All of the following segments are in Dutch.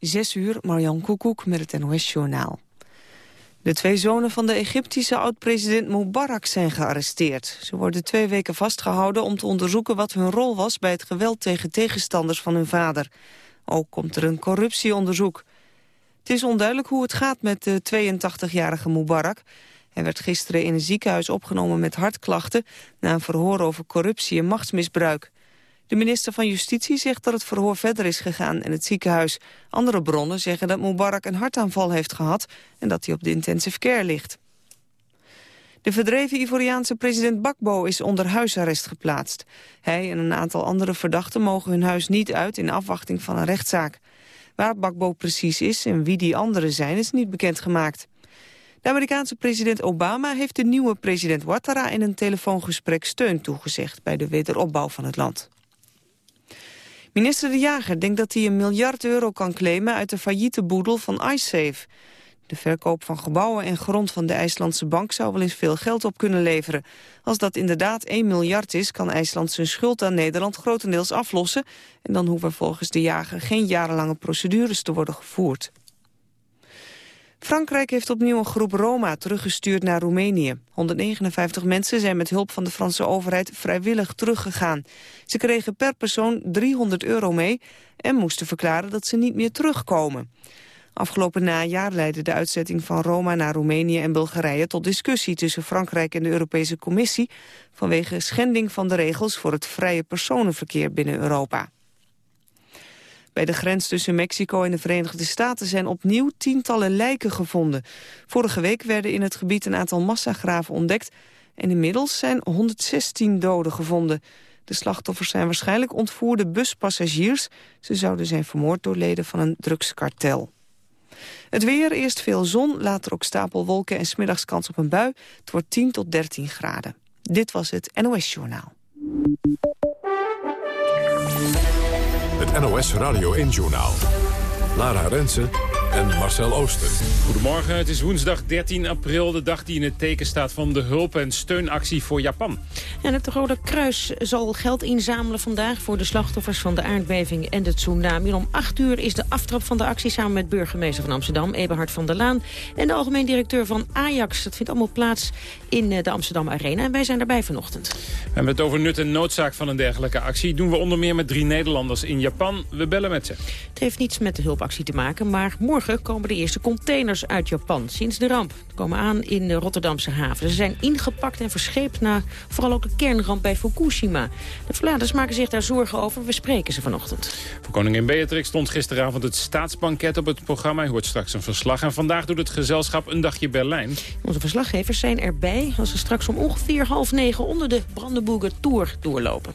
Zes uur, Marjan Koekoek met het NOS-journaal. De twee zonen van de Egyptische oud-president Mubarak zijn gearresteerd. Ze worden twee weken vastgehouden om te onderzoeken wat hun rol was... bij het geweld tegen tegenstanders van hun vader. Ook komt er een corruptieonderzoek. Het is onduidelijk hoe het gaat met de 82-jarige Mubarak. Hij werd gisteren in een ziekenhuis opgenomen met hartklachten... na een verhoor over corruptie en machtsmisbruik. De minister van Justitie zegt dat het verhoor verder is gegaan in het ziekenhuis. Andere bronnen zeggen dat Mubarak een hartaanval heeft gehad... en dat hij op de intensive care ligt. De verdreven Ivoriaanse president Bakbo is onder huisarrest geplaatst. Hij en een aantal andere verdachten mogen hun huis niet uit... in afwachting van een rechtszaak. Waar Bakbo precies is en wie die anderen zijn, is niet bekendgemaakt. De Amerikaanse president Obama heeft de nieuwe president Ouattara... in een telefoongesprek steun toegezegd bij de wederopbouw van het land. Minister De Jager denkt dat hij een miljard euro kan claimen uit de failliete boedel van iSafe. De verkoop van gebouwen en grond van de IJslandse bank zou wel eens veel geld op kunnen leveren. Als dat inderdaad 1 miljard is, kan IJsland zijn schuld aan Nederland grotendeels aflossen. En dan hoeven volgens de jager geen jarenlange procedures te worden gevoerd. Frankrijk heeft opnieuw een groep Roma teruggestuurd naar Roemenië. 159 mensen zijn met hulp van de Franse overheid vrijwillig teruggegaan. Ze kregen per persoon 300 euro mee en moesten verklaren dat ze niet meer terugkomen. Afgelopen najaar leidde de uitzetting van Roma naar Roemenië en Bulgarije tot discussie tussen Frankrijk en de Europese Commissie vanwege schending van de regels voor het vrije personenverkeer binnen Europa. Bij de grens tussen Mexico en de Verenigde Staten zijn opnieuw tientallen lijken gevonden. Vorige week werden in het gebied een aantal massagraven ontdekt en inmiddels zijn 116 doden gevonden. De slachtoffers zijn waarschijnlijk ontvoerde buspassagiers. Ze zouden zijn vermoord door leden van een drugskartel. Het weer, eerst veel zon, later ook stapelwolken en smiddags kans op een bui. Het wordt 10 tot 13 graden. Dit was het NOS Journaal. Het NOS Radio 1-journaal. Lara Rensen en Marcel Ooster. Goedemorgen, het is woensdag 13 april, de dag die in het teken staat van de hulp- en steunactie voor Japan. En het Rode Kruis zal geld inzamelen vandaag voor de slachtoffers van de aardbeving en de tsunami. om 8 uur is de aftrap van de actie samen met burgemeester van Amsterdam, Eberhard van der Laan. En de algemeen directeur van Ajax. Dat vindt allemaal plaats in eh, de Amsterdam Arena. En wij zijn daarbij vanochtend. We hebben het over nut en noodzaak van een dergelijke actie. Doen we onder meer met drie Nederlanders in Japan. We bellen met ze. Het heeft niets met de hulpactie te maken, maar morgen komen de eerste containers uit Japan sinds de ramp. Komen aan in de Rotterdamse haven. Ze zijn ingepakt en verscheept na vooral ook de kernramp bij Fukushima. De verladers maken zich daar zorgen over. We spreken ze vanochtend. Voor koningin Beatrix stond gisteravond het staatsbanket op het programma. U hoort straks een verslag. En vandaag doet het gezelschap een dagje Berlijn. Onze verslaggevers zijn erbij als ze straks om ongeveer half negen onder de Brandenburger Tour doorlopen.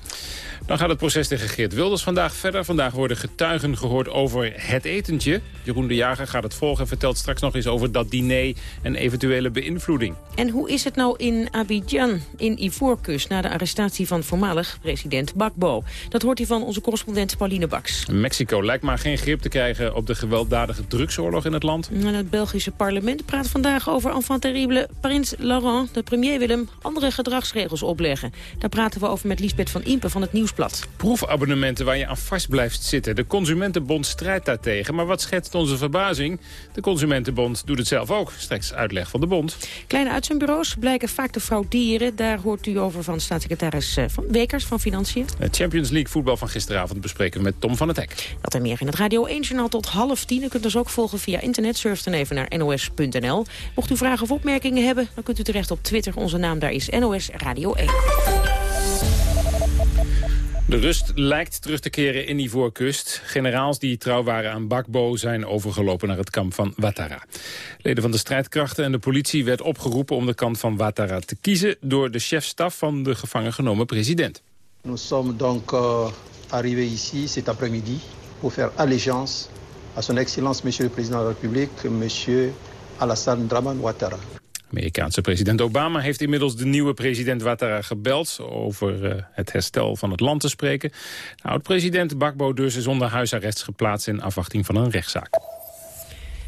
Dan gaat het proces tegen Geert Wilders vandaag verder. Vandaag worden getuigen gehoord over het etentje. Jeroen de Jager gaat het volgen en vertelt straks nog eens over dat diner en eventuele beïnvloeding. En hoe is het nou in Abidjan, in Ivoorkust, na de arrestatie van voormalig president Bakbo? Dat hoort hij van onze correspondent Pauline Baks. Mexico lijkt maar geen grip te krijgen op de gewelddadige drugsoorlog in het land. En het Belgische parlement praat vandaag over enfant terrible prins Laurent. De premier wil hem andere gedragsregels opleggen. Daar praten we over met Lisbeth van Impe van het Nieuwsblad. Proefabonnementen waar je aan vast blijft zitten. De Consumentenbond strijdt daartegen. Maar wat schetst onze verbazing? De Consumentenbond doet het zelf ook. Straks uitleg van de bond. Kleine uitzendbureaus blijken vaak te frauderen. Daar hoort u over van staatssecretaris eh, van Wekers van Financiën. Het Champions League voetbal van gisteravond bespreken we met Tom van het Hek. Dat en meer in het Radio 1-journaal tot half tien. U kunt ons ook volgen via internet. Surf dan even naar nos.nl. Mocht u vragen of opmerkingen hebben, dan kunt u terecht op Twitter. Onze naam daar is NOS Radio 1. De rust lijkt terug te keren in Ivoorkust. Generaals die trouw waren aan Bakbo zijn overgelopen naar het kamp van Ouattara. Leden van de strijdkrachten en de politie werd opgeroepen om de kant van Ouattara te kiezen... door de chefstaf van de gevangen genomen president. Nous sommes donc uh, arrivés ici cet après-midi pour faire allégeance à son excellence monsieur le président de la République, monsieur Alassane Draman Ouattara. Amerikaanse president Obama heeft inmiddels de nieuwe president Ouattara gebeld... over uh, het herstel van het land te spreken. De oud-president Bakbo dus is onder huisarrest geplaatst... in afwachting van een rechtszaak.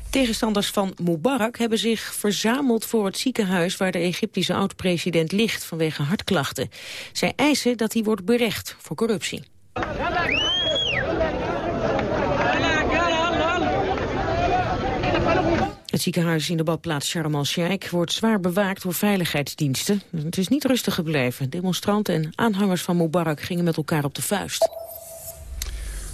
Tegenstanders van Mubarak hebben zich verzameld voor het ziekenhuis... waar de Egyptische oud-president ligt vanwege hartklachten. Zij eisen dat hij wordt berecht voor corruptie. Ziekenhuis in de badplaats Sharm el-Sheikh wordt zwaar bewaakt door veiligheidsdiensten. Het is niet rustig gebleven. Demonstranten en aanhangers van Mubarak gingen met elkaar op de vuist.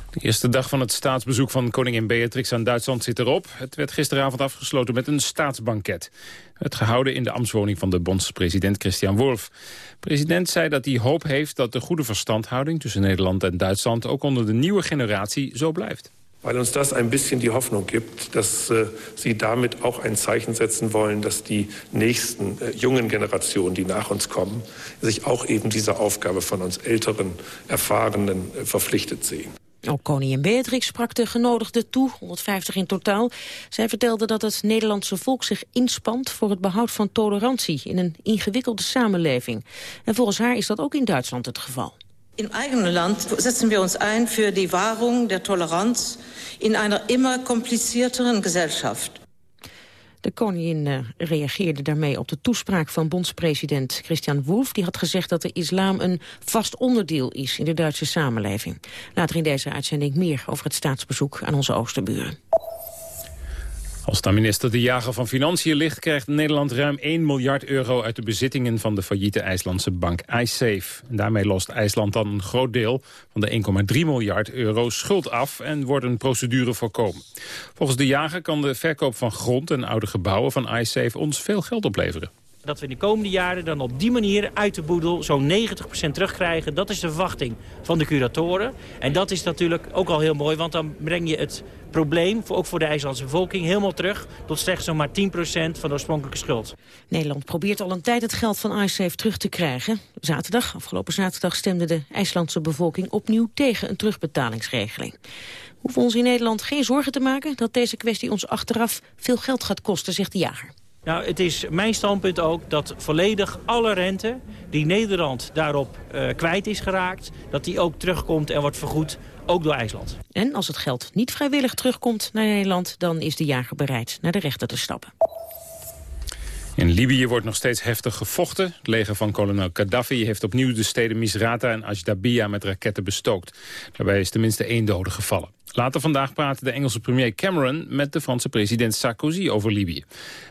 De eerste dag van het staatsbezoek van koningin Beatrix aan Duitsland zit erop. Het werd gisteravond afgesloten met een staatsbanket. Het gehouden in de ambtswoning van de bondspresident Christian Wolff. De president zei dat hij hoop heeft dat de goede verstandhouding tussen Nederland en Duitsland ook onder de nieuwe generatie zo blijft. Weil uns das ein bisschen die Hoffnung gibt, dass äh, Sie damit auch ein Zeichen setzen wollen, dass die nächsten äh, jungen Generationen, die nach uns kommen, sich auch eben dieser Aufgabe von uns älteren, erfahrenen äh, verpflichtet sehen. Ook koningin Beatrix sprak de genodigden toe, 150 in totaal. Zij vertelde dat het Nederlandse volk zich inspant voor het behoud van tolerantie in een ingewikkelde samenleving. En volgens haar is dat ook in Duitsland het geval. In eigen Land setzen wir uns ein für die Wahrung der Toleranz in einer immer komplizierteren Gesellschaft. De koningin uh, reageerde daarmee op de toespraak van bondspresident Christian Wolff. Die had gezegd dat de islam een vast onderdeel is in de Duitse samenleving. Later in deze uitzending meer over het staatsbezoek aan onze oosterburen. Als de minister De Jager van Financiën ligt... krijgt Nederland ruim 1 miljard euro uit de bezittingen... van de failliete IJslandse bank iSafe. En daarmee lost IJsland dan een groot deel van de 1,3 miljard euro schuld af... en wordt een procedure voorkomen. Volgens De Jager kan de verkoop van grond en oude gebouwen van iSafe... ons veel geld opleveren dat we in de komende jaren dan op die manier uit de boedel zo'n 90% terugkrijgen. Dat is de verwachting van de curatoren. En dat is natuurlijk ook al heel mooi, want dan breng je het probleem, ook voor de IJslandse bevolking, helemaal terug tot slechts zo'n maar 10% van de oorspronkelijke schuld. Nederland probeert al een tijd het geld van IceSafe terug te krijgen. Zaterdag, afgelopen zaterdag, stemde de IJslandse bevolking opnieuw tegen een terugbetalingsregeling. We hoeven ons in Nederland geen zorgen te maken dat deze kwestie ons achteraf veel geld gaat kosten, zegt de jager. Nou, het is mijn standpunt ook dat volledig alle rente die Nederland daarop uh, kwijt is geraakt... dat die ook terugkomt en wordt vergoed, ook door IJsland. En als het geld niet vrijwillig terugkomt naar Nederland... dan is de jager bereid naar de rechter te stappen. In Libië wordt nog steeds heftig gevochten. Het leger van kolonel Gaddafi heeft opnieuw de steden Misrata en Ashdabia met raketten bestookt. Daarbij is tenminste één dode gevallen. Later vandaag praatte de Engelse premier Cameron met de Franse president Sarkozy over Libië.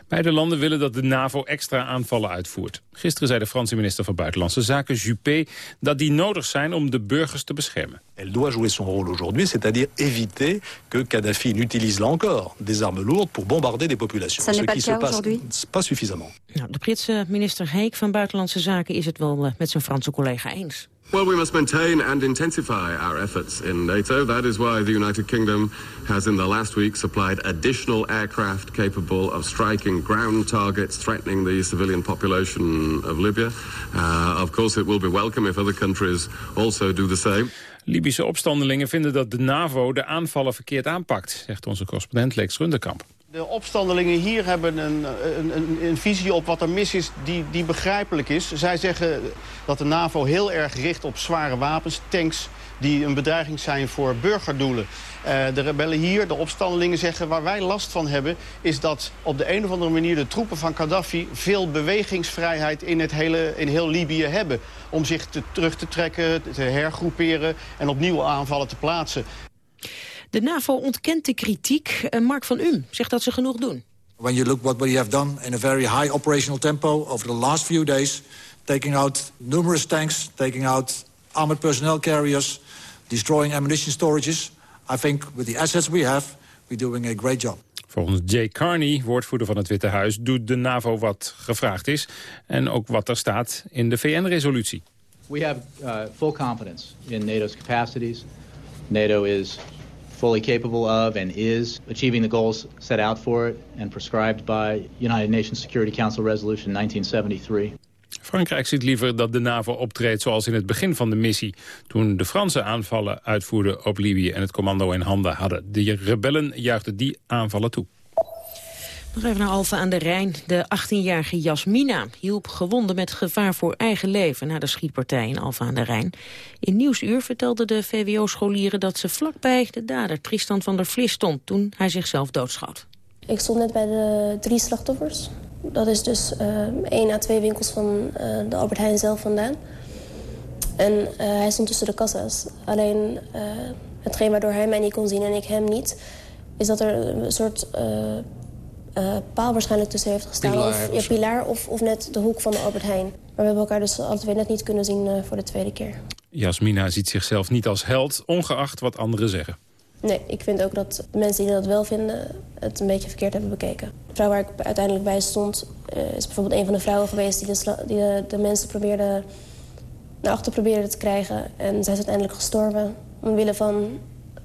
Beide landen willen dat de NAVO extra aanvallen uitvoert. Gisteren zei de Franse minister van Buitenlandse Zaken, Juppé, dat die nodig zijn om de burgers te beschermen. Elle doit jouer son rôle aujourd'hui, c'est-à-dire éviter que Kadhafi n'utilise là encore des armes lourdes pour bombarder des populations. Ça n'est pas le cas aujourd'hui? Pas suffisamment. Nou, de Britse minister Heek van Buitenlandse Zaken is het wel uh, met zijn Franse collega eens. Well, we must maintain and intensify our efforts in NATO. That is why the United Kingdom has in the last week supplied additional aircraft capable of striking ground targets threatening the civilian population of Libya. Uh, of course, it will be welcome if other countries also do the same. Libische opstandelingen vinden dat de NAVO de aanvallen verkeerd aanpakt, zegt onze correspondent Lex Runderkamp. De opstandelingen hier hebben een, een, een, visie op wat er mis is die, die begrijpelijk is. Zij zeggen dat de NAVO heel erg richt op zware wapens, tanks... die een bedreiging zijn voor burgerdoelen. Uh, de rebellen hier, de opstandelingen zeggen... waar wij last van hebben, is dat op de een of andere manier... de troepen van Gaddafi veel bewegingsvrijheid in, het hele, in heel Libië hebben. Om zich te, terug te trekken, te hergroeperen en opnieuw aanvallen te plaatsen. De NAVO ontkent de kritiek. Uh, Mark van Um zegt dat ze genoeg doen. When you look what we have done in a very high operational tempo over the last few days, taking out numerous tanks, taking out armored personnel carriers, destroying ammunition storages, I think with the assets we have, we're doing a great job. Volgens Jay Carney, woordvoerder van het Witte Huis, doet de NAVO wat gevraagd is en ook wat er staat in de VN-resolutie. We have uh, full confidence in NATO's capacities. NATO is fully capable of and is achieving the goals set out for it and prescribed by United Nations Security Council Resolution 1973. Frankrijk ziet liever dat de NAVO optreedt zoals in het begin van de missie... toen de Fransen aanvallen uitvoerden op Libië en het commando in handen hadden. De rebellen juichten die aanvallen toe. Nog even naar Alfa aan de Rijn. De 18-jarige Jasmina hielp gewonden met gevaar voor eigen leven... na de schietpartij in Alfa aan de Rijn. In Nieuwsuur vertelden de VWO-scholieren dat ze vlakbij de dader... Tristan van der Vlis stond toen hij zichzelf doodschoot. Ik stond net bij de drie slachtoffers. Dat is dus uh, één à twee winkels van uh, de Albert Heijn zelf vandaan. En uh, hij stond tussen de kassa's. Alleen hetgeen waardoor hij mij niet kon zien en ik hem niet... is dat er een soort uh, paal waarschijnlijk tussen heeft gestaan. Pilaar, of, ja, pilaar of, of net de hoek van de Albert Heijn. Maar we hebben elkaar dus alle twee net niet kunnen zien uh, voor de tweede keer. Jasmina ziet zichzelf niet als held, ongeacht wat anderen zeggen. Nee, ik vind ook dat de mensen die dat wel vinden... het een beetje verkeerd hebben bekeken. De vrouw waar ik uiteindelijk bij stond... Uh, is bijvoorbeeld een van de vrouwen geweest... die de, die de, de mensen probeerde naar achter probeerde te krijgen. En zij is uiteindelijk gestorven omwille van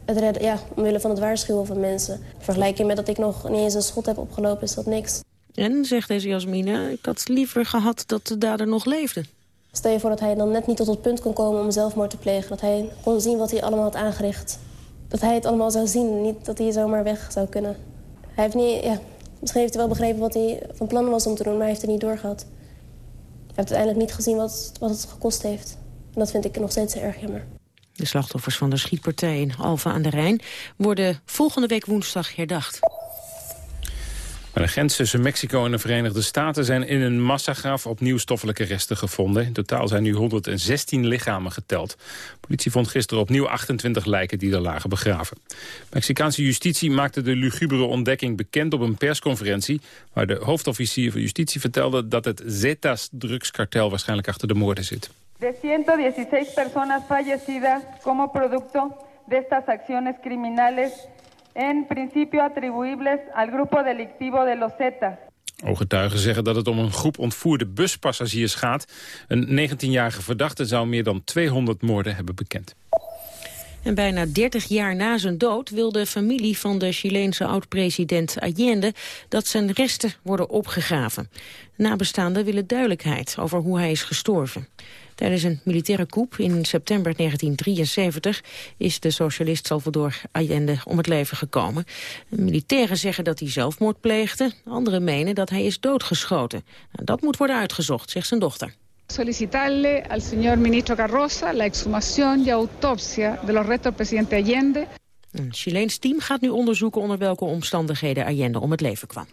het, redden, ja, omwille van het waarschuwen van mensen. Vergelijking met dat ik nog niet eens een schot heb opgelopen, is dat niks. En, zegt deze Jasmina, ik had liever gehad dat de dader nog leefde. Stel je voor dat hij dan net niet tot het punt kon komen om zelfmoord te plegen. Dat hij kon zien wat hij allemaal had aangericht. Dat hij het allemaal zou zien, niet dat hij zomaar weg zou kunnen. Hij heeft niet, ja, misschien heeft hij wel begrepen wat hij van plan was om te doen, maar hij heeft het niet doorgehad. Hij heeft uiteindelijk niet gezien wat, wat het gekost heeft. En dat vind ik nog steeds erg jammer. De slachtoffers van de schietpartij in Alfa aan de Rijn... worden volgende week woensdag herdacht. De grens tussen Mexico en de Verenigde Staten zijn in een massagraf opnieuw stoffelijke resten gevonden. In totaal zijn nu 116 lichamen geteld. politie vond gisteren opnieuw 28 lijken die er lagen begraven. Mexicaanse justitie maakte de lugubere ontdekking bekend op een persconferentie... waar de hoofdofficier van justitie vertelde dat het Zetas drugskartel waarschijnlijk achter de moorden zit. De 116 personas fallecidas como producto de estas acciones criminales en principio atribuibles al grupo delictivo de los Zetas. Ooggetuigen zeggen dat het om een groep ontvoerde buspassagiers gaat. Een 19-jarige verdachte zou meer dan 200 moorden hebben bekend. En bijna 30 jaar na zijn dood wil de familie van de Chileense oud-president Allende dat zijn resten worden opgegraven. nabestaanden willen duidelijkheid over hoe hij is gestorven. Tijdens een militaire coup in september 1973 is de socialist Salvador Allende om het leven gekomen. Militairen zeggen dat hij zelfmoord pleegde, anderen menen dat hij is doodgeschoten. Nou, dat moet worden uitgezocht, zegt zijn dochter. Solicitarle al señor ministro Carroza la exhumación y autopsia de los restos del presidente Allende. Een Chileens team gaat nu onderzoeken onder welke omstandigheden Allende om het leven kwam.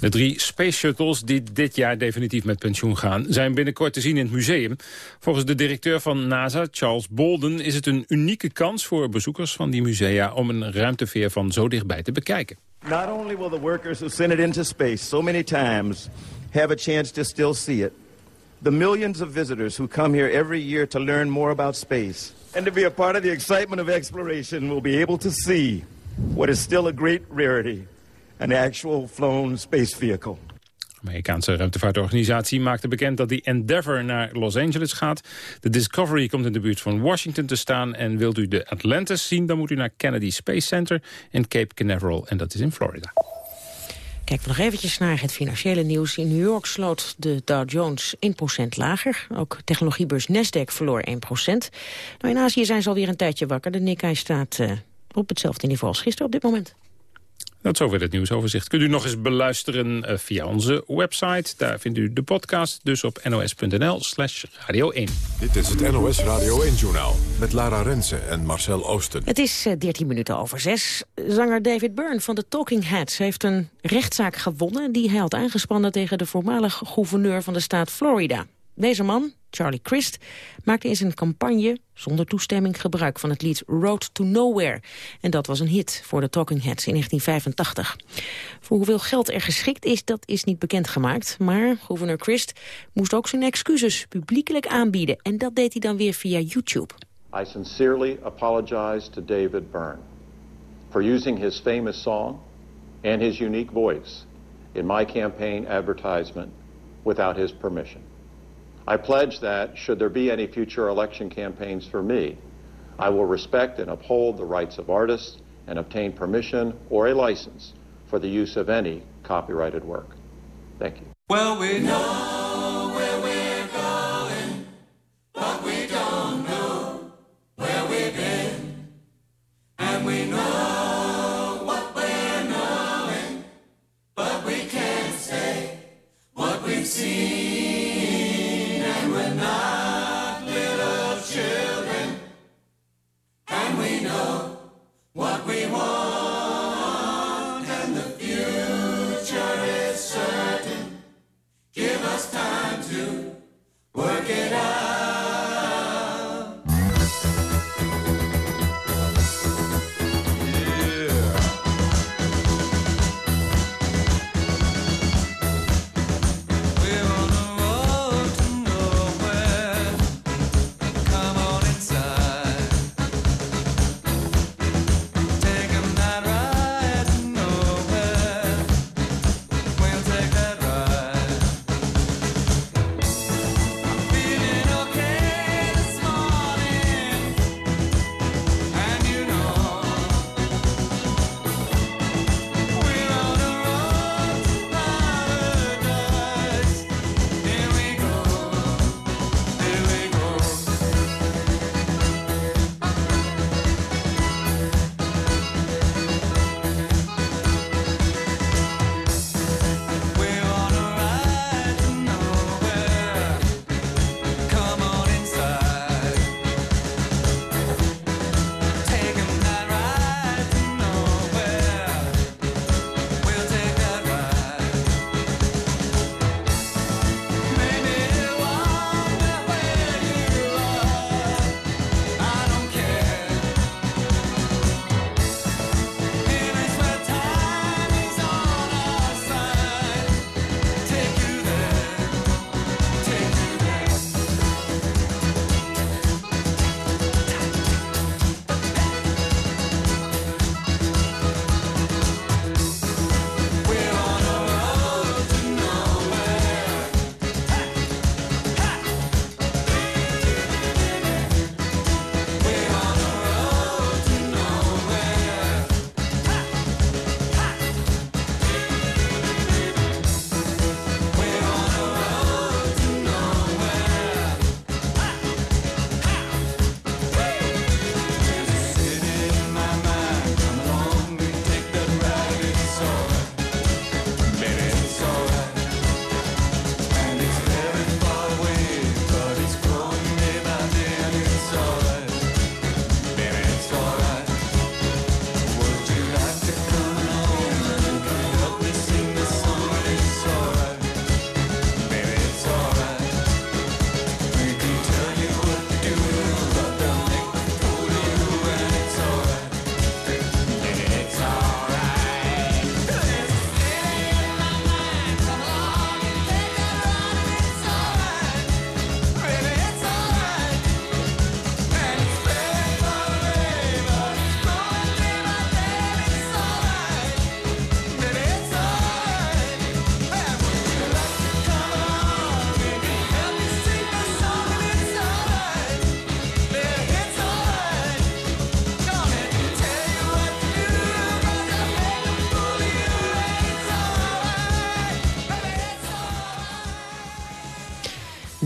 De drie Space Shuttles die dit jaar definitief met pensioen gaan... zijn binnenkort te zien in het museum. Volgens de directeur van NASA, Charles Bolden... is het een unieke kans voor bezoekers van die musea... om een ruimteveer van zo dichtbij te bekijken. Not only will the workers who sent it into space so many times... have a chance to still see it... the millions of visitors who come here every year to learn more about space... and to be a part of the excitement of exploration will be able to see... what is still a great rarity an actual flown space vehicle. De Amerikaanse ruimtevaartorganisatie maakte bekend dat die Endeavour naar Los Angeles gaat. De Discovery komt in de buurt van Washington te staan. En wilt u de Atlantis zien, dan moet u naar Kennedy Space Center in Cape Canaveral. En dat is in Florida. Kijken we nog eventjes naar het financiële nieuws. In New York sloot de Dow Jones 1% lager. Ook technologiebeurs Nasdaq verloor 1%. Nou, in Azië zijn ze alweer een tijdje wakker. De Nikkei staat uh, op hetzelfde niveau als gisteren op dit moment. Dat zover het nieuwsoverzicht. Kunt u nog eens beluisteren uh, via onze website. Daar vindt u de podcast, dus op nos.nl slash radio 1. Dit is het NOS Radio 1-journaal met Lara Rensen en Marcel Oosten. Het is uh, 13 minuten over 6. Zanger David Byrne van de Talking Heads heeft een rechtszaak gewonnen... die hij had aangespannen tegen de voormalige gouverneur van de staat Florida. Deze man, Charlie Christ, maakte in zijn campagne zonder toestemming gebruik van het lied Road to Nowhere. En dat was een hit voor de Talking Heads in 1985. Voor hoeveel geld er geschikt is, dat is niet bekendgemaakt. Maar gouverneur Christ moest ook zijn excuses publiekelijk aanbieden. En dat deed hij dan weer via YouTube. I sincerely apologize to David Byrne for using his famous song and his unique voice in my campaign advertisement without his permission. I pledge that, should there be any future election campaigns for me, I will respect and uphold the rights of artists and obtain permission or a license for the use of any copyrighted work. Thank you. Well, we know where we're going, but we don't know where we've been. And we know what we're knowing, but we can't say what we've seen.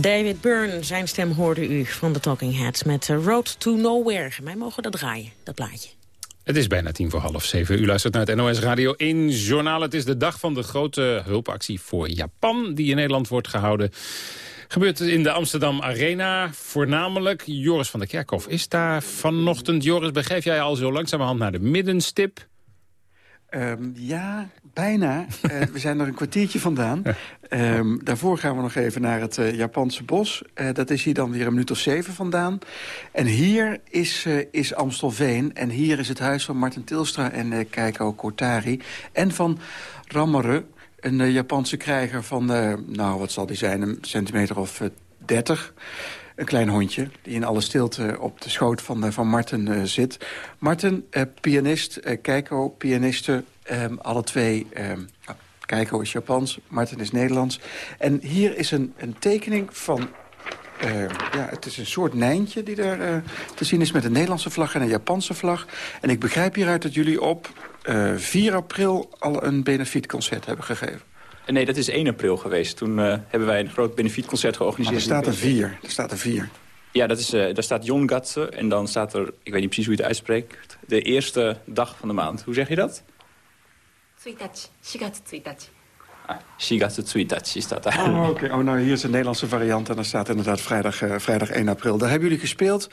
David Byrne, zijn stem hoorde u van de Talking Heads met eh, Road to Nowhere. Wij mogen dat draaien, dat plaatje. Het is bijna tien voor half zeven. U luistert naar het NOS Radio 1 Journaal. Het is de dag van de grote hulpactie voor Japan... die in Nederland wordt gehouden. Gebeurt in de Amsterdam Arena voornamelijk. Joris van der Kerkhof is daar vanochtend. Joris, begrijp jij al zo langzamerhand naar de middenstip? Um, ja, bijna. uh, we zijn er een kwartiertje vandaan. Um, daarvoor gaan we nog even naar het uh, Japanse bos. Uh, dat is hier dan weer een minuut of zeven vandaan. En hier is, is Amstelveen. En hier is het huis van Martin Tilstra en Keiko Kotari. En van Ramare, een Japanse krijger van... nou, wat zal die zijn, een centimeter of dertig een klein hondje... die in alle stilte op de schoot van, van Martin uh, zit. Martin, uh, pianist, Keiko, pianiste, um, alle twee... Um, Keiko is Japans, Martin is Nederlands. En hier is een, een tekening van... ja, het is een soort nijntje die daar te zien is... met een Nederlandse vlag en een Japanse vlag. En ik begrijp hieruit dat jullie op 4 april... al een benefietconcert hebben gegeven. Nee, dat is 1 april geweest. Toen uh, hebben wij een groot benefietconcert georganiseerd. Maar er staat er vier. Er staat er vier. Ja, dat is, uh, daar staat Jongatse en dan staat er, ik weet niet precies hoe je het uitspreekt... de eerste dag van de maand. Hoe zeg je dat? 1日, 4月1日. Ah, Shigatsu Tsuitachi staat daar. Oh, oké. Okay. Oh, nou, hier is een Nederlandse variant en dan staat inderdaad vrijdag, uh, vrijdag 1 april. Daar hebben jullie gespeeld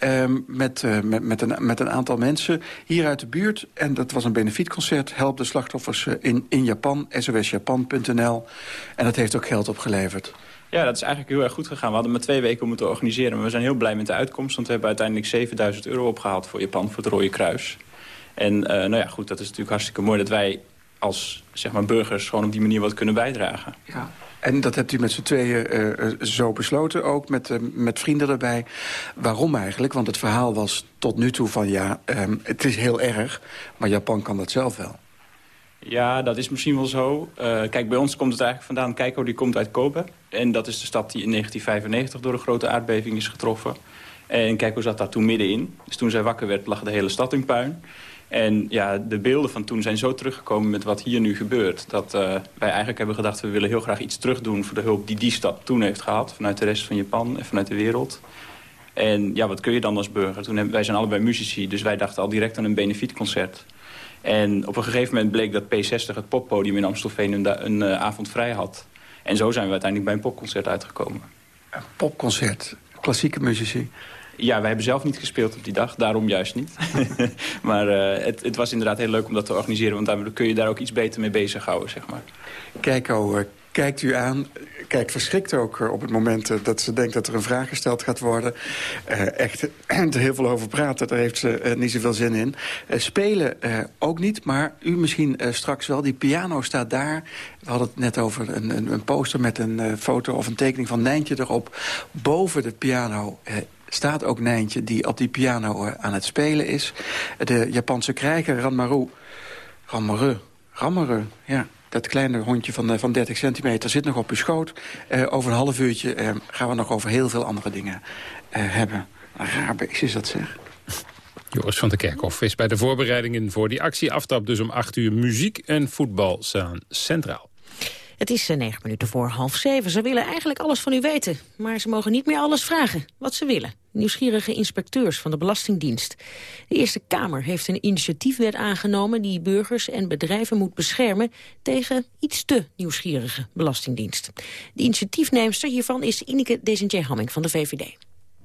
um, met, uh, met, met, een, met een aantal mensen hier uit de buurt. En dat was een benefietconcert. Help de slachtoffers uh, in, in Japan, sosjapan.nl. En dat heeft ook geld opgeleverd. Ja, dat is eigenlijk heel erg goed gegaan. We hadden maar twee weken moeten organiseren. Maar we zijn heel blij met de uitkomst. Want we hebben uiteindelijk 7000 euro opgehaald voor Japan, voor het Rode Kruis. En nou ja, goed, dat is natuurlijk hartstikke mooi dat wij als zeg maar, burgers gewoon op die manier wat kunnen bijdragen. Ja. En dat hebt u met z'n tweeën uh, zo besloten, ook met, uh, met vrienden erbij. Waarom eigenlijk? Want het verhaal was tot nu toe van ja, um, het is heel erg, maar Japan kan dat zelf wel. Ja, dat is misschien wel zo. Uh, kijk, bij ons komt het eigenlijk vandaan. Keiko die komt uit Kobe. En dat is de stad die in 1995 door een grote aardbeving is getroffen. En Keiko zat daar toen middenin. Dus toen zij wakker werd, lag de hele stad in puin. En ja, de beelden van toen zijn zo teruggekomen met wat hier nu gebeurt... dat uh, wij eigenlijk hebben gedacht, we willen heel graag iets terugdoen... voor de hulp die die stad toen heeft gehad... vanuit de rest van Japan en vanuit de wereld. En ja, wat kun je dan als burger? Toen wij zijn allebei muzici, dus wij dachten al direct aan een benefietconcert. En op een gegeven moment bleek dat P60, het poppodium in Amstelveen... een, een uh, avond vrij had. En zo zijn we uiteindelijk bij een popconcert uitgekomen. Een popconcert, klassieke muzici. Ja, wij hebben zelf niet gespeeld op die dag, daarom juist niet. maar uh, het, het, was inderdaad heel leuk om dat te organiseren... want dan kun je daar ook iets beter mee bezighouden, zeg maar. Kijko, uh, kijkt u aan, kijkt verschrikt ook uh, op het moment dat ze denkt dat er een vraag gesteld gaat worden. echt er heel veel over praten, daar heeft ze niet zoveel zin in. spelen ook niet, maar u misschien straks wel. Die piano staat daar. We hadden het net over een, een, een poster met een foto of een tekening van Nijntje erop. Boven de piano staat ook Nijntje die op die piano aan het spelen is. De Japanse krijger Ranmaru... Ranmaru, Ranmaru, ja. Dat kleine hondje van, van 30 centimeter zit nog op uw schoot. Uh, over een half uurtje gaan we nog over heel veel andere dingen hebben. Raar is dat zeg. Joris van der Kerkhoff is bij de voorbereidingen voor die actie aftrap. Dus om 8 uur muziek en voetbal staan centraal. Het is eh, negen minuten voor half zeven. Ze willen eigenlijk alles van u weten, maar ze mogen niet meer alles vragen wat ze willen. Nieuwsgierige inspecteurs van de Belastingdienst. De Eerste Kamer heeft een initiatiefwet aangenomen... die burgers en bedrijven moet beschermen tegen iets te nieuwsgierige Belastingdienst. De initiatiefneemster hiervan is Ineke Desentje-Hamming van de VVD.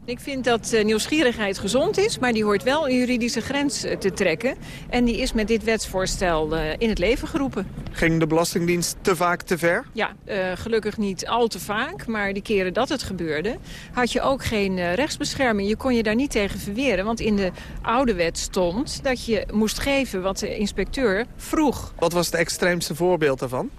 Ik vind dat uh, nieuwsgierigheid gezond is, maar die hoort wel een juridische grens uh, te trekken. En die is met dit wetsvoorstel uh, in het leven geroepen. Ging de Belastingdienst te vaak te ver? Ja, gelukkig niet al te vaak, maar die keren dat het gebeurde... had je ook geen rechtsbescherming. Je kon je daar niet tegen verweren, want in de oude wet stond... dat je moest geven wat de inspecteur vroeg. Wat was het extreemste voorbeeld daarvan?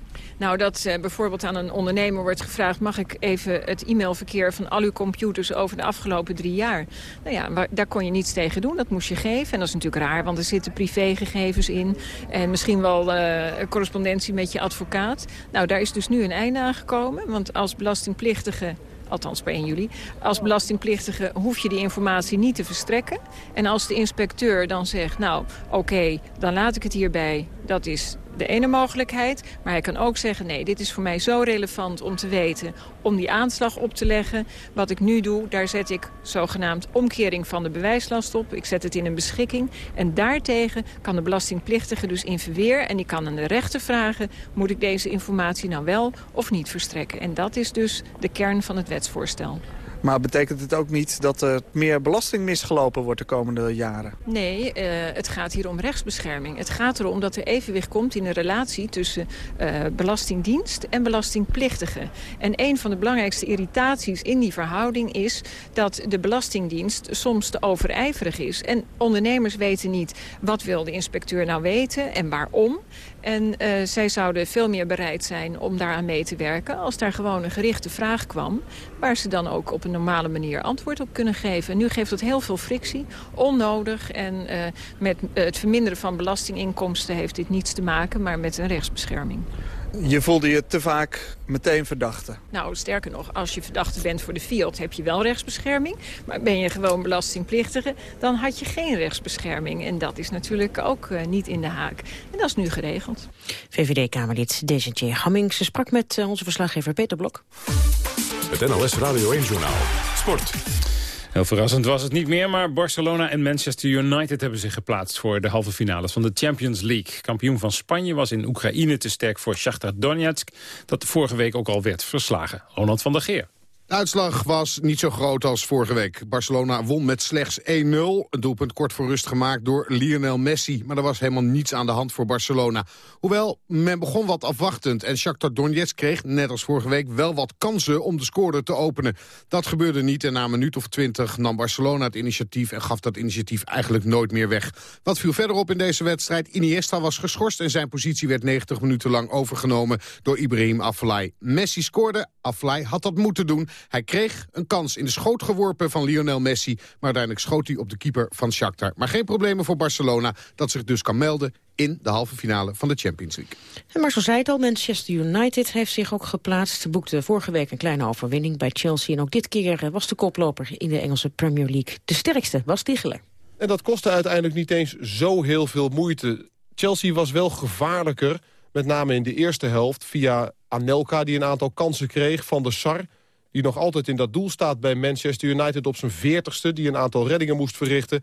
Nou, dat uh, bijvoorbeeld aan een ondernemer wordt gevraagd... mag ik even het e-mailverkeer van al uw computers over de afgelopen drie jaar? Nou ja, daar kon je niets tegen doen. Dat moest je geven. En dat is natuurlijk raar, want er zitten privégegevens in. En misschien wel uh, correspondentie met je advocaat. Nou, daar is dus nu een einde aan gekomen. Want als belastingplichtige althans per 1 juli. Als belastingplichtige hoef je die informatie niet te verstrekken. En als de inspecteur dan zegt, nou oké, dan laat ik het hierbij. Dat is de ene mogelijkheid. Maar hij kan ook zeggen, nee, dit is voor mij zo relevant om te weten... om die aanslag op te leggen. Wat ik nu doe, daar zet ik zogenaamd omkering van de bewijslast op. Ik zet het in een beschikking. En daartegen kan de belastingplichtige dus in verweer... en die kan aan de rechter vragen... moet ik deze informatie nou wel of niet verstrekken. En dat is dus de kern van het wetsvoorstel. Maar betekent het ook niet dat er meer belasting misgelopen wordt de komende jaren? Nee, uh, het gaat hier om rechtsbescherming. Het gaat erom dat er evenwicht komt in een relatie tussen uh, belastingdienst en belastingplichtige. En een van de belangrijkste irritaties in die verhouding is dat de belastingdienst soms te overijverig is. En ondernemers weten niet wat wil de inspecteur nou weten en waarom. En uh, zij zouden veel meer bereid zijn om daaraan mee te werken... als daar gewoon een gerichte vraag kwam... waar ze dan ook op een normale manier antwoord op kunnen geven. En nu geeft het heel veel frictie, onnodig. En uh, met uh, het verminderen van belastinginkomsten heeft dit niets te maken... maar met een rechtsbescherming. Je voelde je te vaak meteen verdachte? Nou, sterker nog, als je verdachte bent voor de Fiat heb je wel rechtsbescherming. Maar ben je gewoon belastingplichtige, dan had je geen rechtsbescherming. En dat is natuurlijk ook uh, niet in de haak. En dat is nu geregeld. VVD-Kamerlid Desentje Hamming. Ze sprak met uh, onze verslaggever Peter Blok. Het NLS Radio 1-journaal. Sport. Heel verrassend was het niet meer, maar Barcelona en Manchester United hebben zich geplaatst voor de halve finales van de Champions League. Kampioen van Spanje was in Oekraïne te sterk voor Shakhtar Donetsk, dat vorige week ook al werd verslagen. Ronald van der Geer. De uitslag was niet zo groot als vorige week. Barcelona won met slechts 1-0. Een doelpunt kort voor rust gemaakt door Lionel Messi. Maar er was helemaal niets aan de hand voor Barcelona. Hoewel, men begon wat afwachtend. En Shakhtar Donetsk kreeg, net als vorige week, wel wat kansen om de score te openen. Dat gebeurde niet en na een minuut of twintig nam Barcelona het initiatief... en gaf dat initiatief eigenlijk nooit meer weg. Wat viel verder op in deze wedstrijd? Iniesta was geschorst en zijn positie werd 90 minuten lang overgenomen... door Ibrahim Afellay. Messi scoorde, Afellay had dat moeten doen... Hij kreeg een kans in de schoot geworpen van Lionel Messi... maar uiteindelijk schoot hij op de keeper van Shakhtar. Maar geen problemen voor Barcelona, dat zich dus kan melden in de halve finale van de Champions League. En Marcel zei het al, Manchester United heeft zich ook geplaatst. Boekte vorige week een kleine overwinning bij Chelsea. En ook dit keer was de koploper in de Engelse Premier League. De sterkste was Tichelen. En dat kostte uiteindelijk niet eens zo heel veel moeite. Chelsea was wel gevaarlijker, met name in de eerste helft... via Anelka, die een aantal kansen kreeg, van de Sar die nog altijd in dat doel staat bij Manchester United op zijn veertigste... die een aantal reddingen moest verrichten.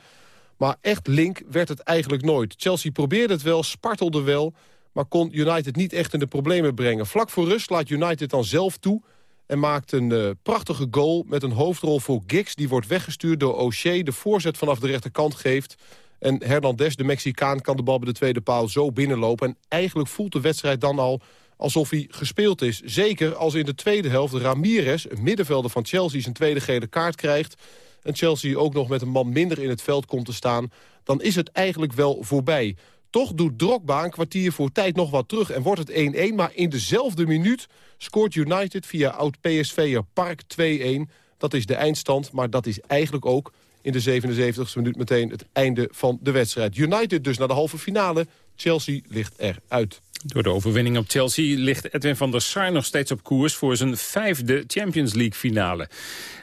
Maar echt link werd het eigenlijk nooit. Chelsea probeerde het wel, spartelde wel... maar kon United niet echt in de problemen brengen. Vlak voor rust laat United dan zelf toe... en maakt een uh, prachtige goal met een hoofdrol voor Giggs. Die wordt weggestuurd door O'Shea, de voorzet vanaf de rechterkant geeft... En Hernandez, de Mexicaan, kan de bal bij de tweede paal zo binnenlopen. En eigenlijk voelt de wedstrijd dan al alsof hij gespeeld is. Zeker als in de tweede helft Ramirez, een middenvelder van Chelsea... zijn tweede gele kaart krijgt... en Chelsea ook nog met een man minder in het veld komt te staan... dan is het eigenlijk wel voorbij. Toch doet Drogba een kwartier voor tijd nog wat terug en wordt het 1-1. Maar in dezelfde minuut scoort United via oud-PSV'er Park 2-1. Dat is de eindstand, maar dat is eigenlijk ook in de 77e minuut meteen het einde van de wedstrijd. United dus naar de halve finale. Chelsea ligt eruit. Door de overwinning op Chelsea ligt Edwin van der Sar nog steeds op koers voor zijn vijfde Champions League finale.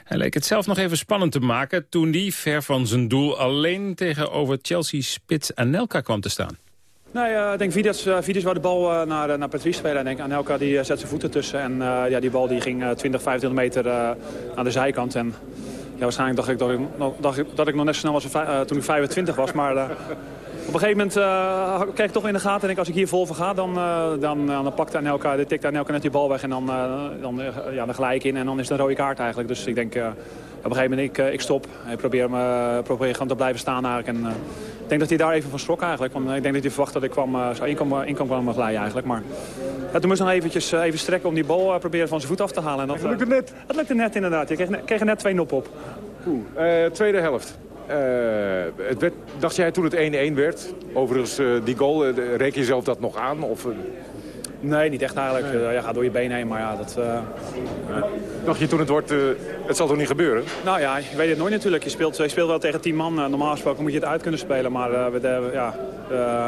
Hij leek het zelf nog even spannend te maken toen hij ver van zijn doel alleen tegenover Chelsea-spits Anelka kwam te staan. Nee, uh, ik denk Vidas, uh, wou de bal uh, naar, naar Patrice spelen. En Anelka die zet zijn voeten tussen. En ja, die bal die ging 20, 25 meter aan de zijkant. En ja, waarschijnlijk dacht ik dat ik, dacht ik, dat ik nog net snel was toen ik 25 was. Maar op een gegeven moment uh, kijk ik toch in de gaten en denk als ik hier vol voor ga, dan, uh, dan, dan pakt Anelka, de tikt Anelka net die bal weg en dan, uh, dan, ja, dan gelijk in en dan is het een rode kaart eigenlijk. Dus ik denk op een gegeven moment, ik, ik stop. Ik probeer, me, probeer gewoon te blijven staan eigenlijk. En, ik denk dat hij daar even van schrok eigenlijk. Want ik denk dat hij verwacht dat ik kwam, zou inkomen, inkomen kwam glijden eigenlijk. Maar ja, toen moest nog eventjes even strekken om die bal proberen van zijn voet af te halen. En dat, het lukte net. Het lukte net inderdaad. Je kreeg, kreeg er net twee nop op. Oeh, tweede helft. Uh, het werd, dacht jij toen het 1-1 werd? Overigens, uh, die goal, uh, reken je zelf dat nog aan? Of, Nee, niet echt eigenlijk. Nee. ja, gaat door je been heen, maar ja, dat... Dacht je toen het wordt, het zal toch niet gebeuren? Nou ja, je weet het nooit natuurlijk. Je speelt, je speelt wel tegen 10 man. normaal gesproken moet je het uit kunnen spelen, maar we, ja,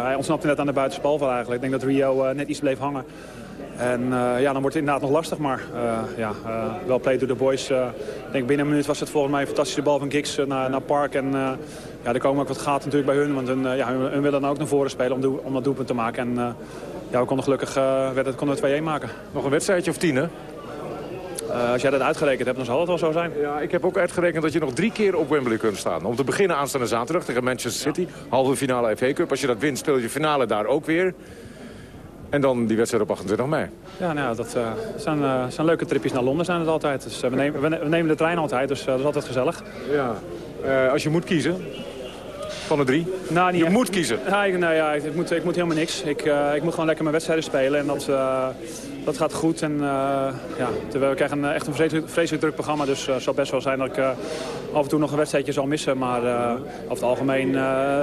hij ontsnapte net aan de buitenspel eigenlijk. Ik denk dat Rio net iets bleef hangen. En uh, ja, dan wordt het inderdaad nog lastig, maar uh, ja, uh, wel play door de boys. ik denk binnen een minuut was het volgens mij een fantastische bal van Giggs naar, naar Park. En ja, er komen ook wat gaten natuurlijk bij hun. Want hun, ja, hun, hun willen dan ook naar voren spelen om, om dat doelpunt te maken. En ja, we konden gelukkig werd het, konden we 2-1 maken. Nog een wedstrijdje of tien, hè? Als jij dat uitgerekend hebt, dan zal het wel zo zijn. Ja, ik heb ook uitgerekend dat je nog drie keer op Wembley kunt staan. Om te beginnen aanstaande zaterdag tegen Manchester City. Halve finale FA Cup. Als je dat wint, speel je finale daar ook weer. En dan die wedstrijd op 28 mei. Ja, nou, dat uh, zijn, uh, zijn leuke tripjes naar Londen zijn het altijd. Dus, we, nemen, we, nemen de trein altijd, dus dat is altijd gezellig. Ja. als je moet kiezen, van de drie? Nou, je echt. moet kiezen. Ik, nou ja, ik, moet, ik moet helemaal niks. Ik, uh, ik moet gewoon lekker mijn wedstrijden spelen. En dat, uh, dat gaat goed. En, uh, ja, we krijgen een, echt een vreselijk, vreselijk druk programma. Dus het zal best wel zijn dat ik af en toe nog een wedstrijdje zal missen. Maar over het algemeen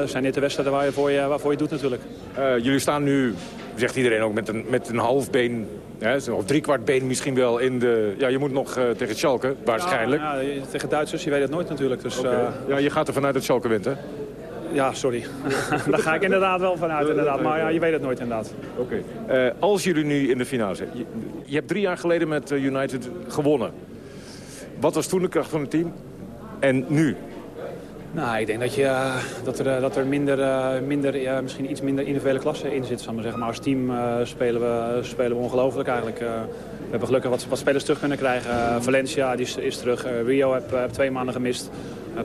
zijn dit de wedstrijden waar je voor je, waarvoor je doet natuurlijk. jullie staan nu, zegt iedereen ook, met een, met een half been... Ja, of driekwart been misschien wel in de... Ja, je moet nog tegen Schalke, waarschijnlijk. Ja, ja, tegen Duitsers, je weet het nooit natuurlijk. Dus, okay. ja, je gaat er vanuit dat Schalke wint, hè? Ja, sorry. Daar ga ik inderdaad wel vanuit, inderdaad. Maar ja, je weet het nooit, inderdaad. Oké. Okay. Uh, als jullie nu in de finale zijn... Je, je, hebt drie jaar geleden met United gewonnen. Wat was toen de kracht van het team? En nu? Nou, ik denk dat, je, uh, dat er, dat er minder, uh, minder misschien iets minder individuele klasse in zit. Zal maar, zeggen. maar als team spelen we, spelen we ongelooflijk eigenlijk. we hebben gelukkig wat, wat spelers terug kunnen krijgen. Valencia die is, is terug. Rio heb, heb twee maanden gemist.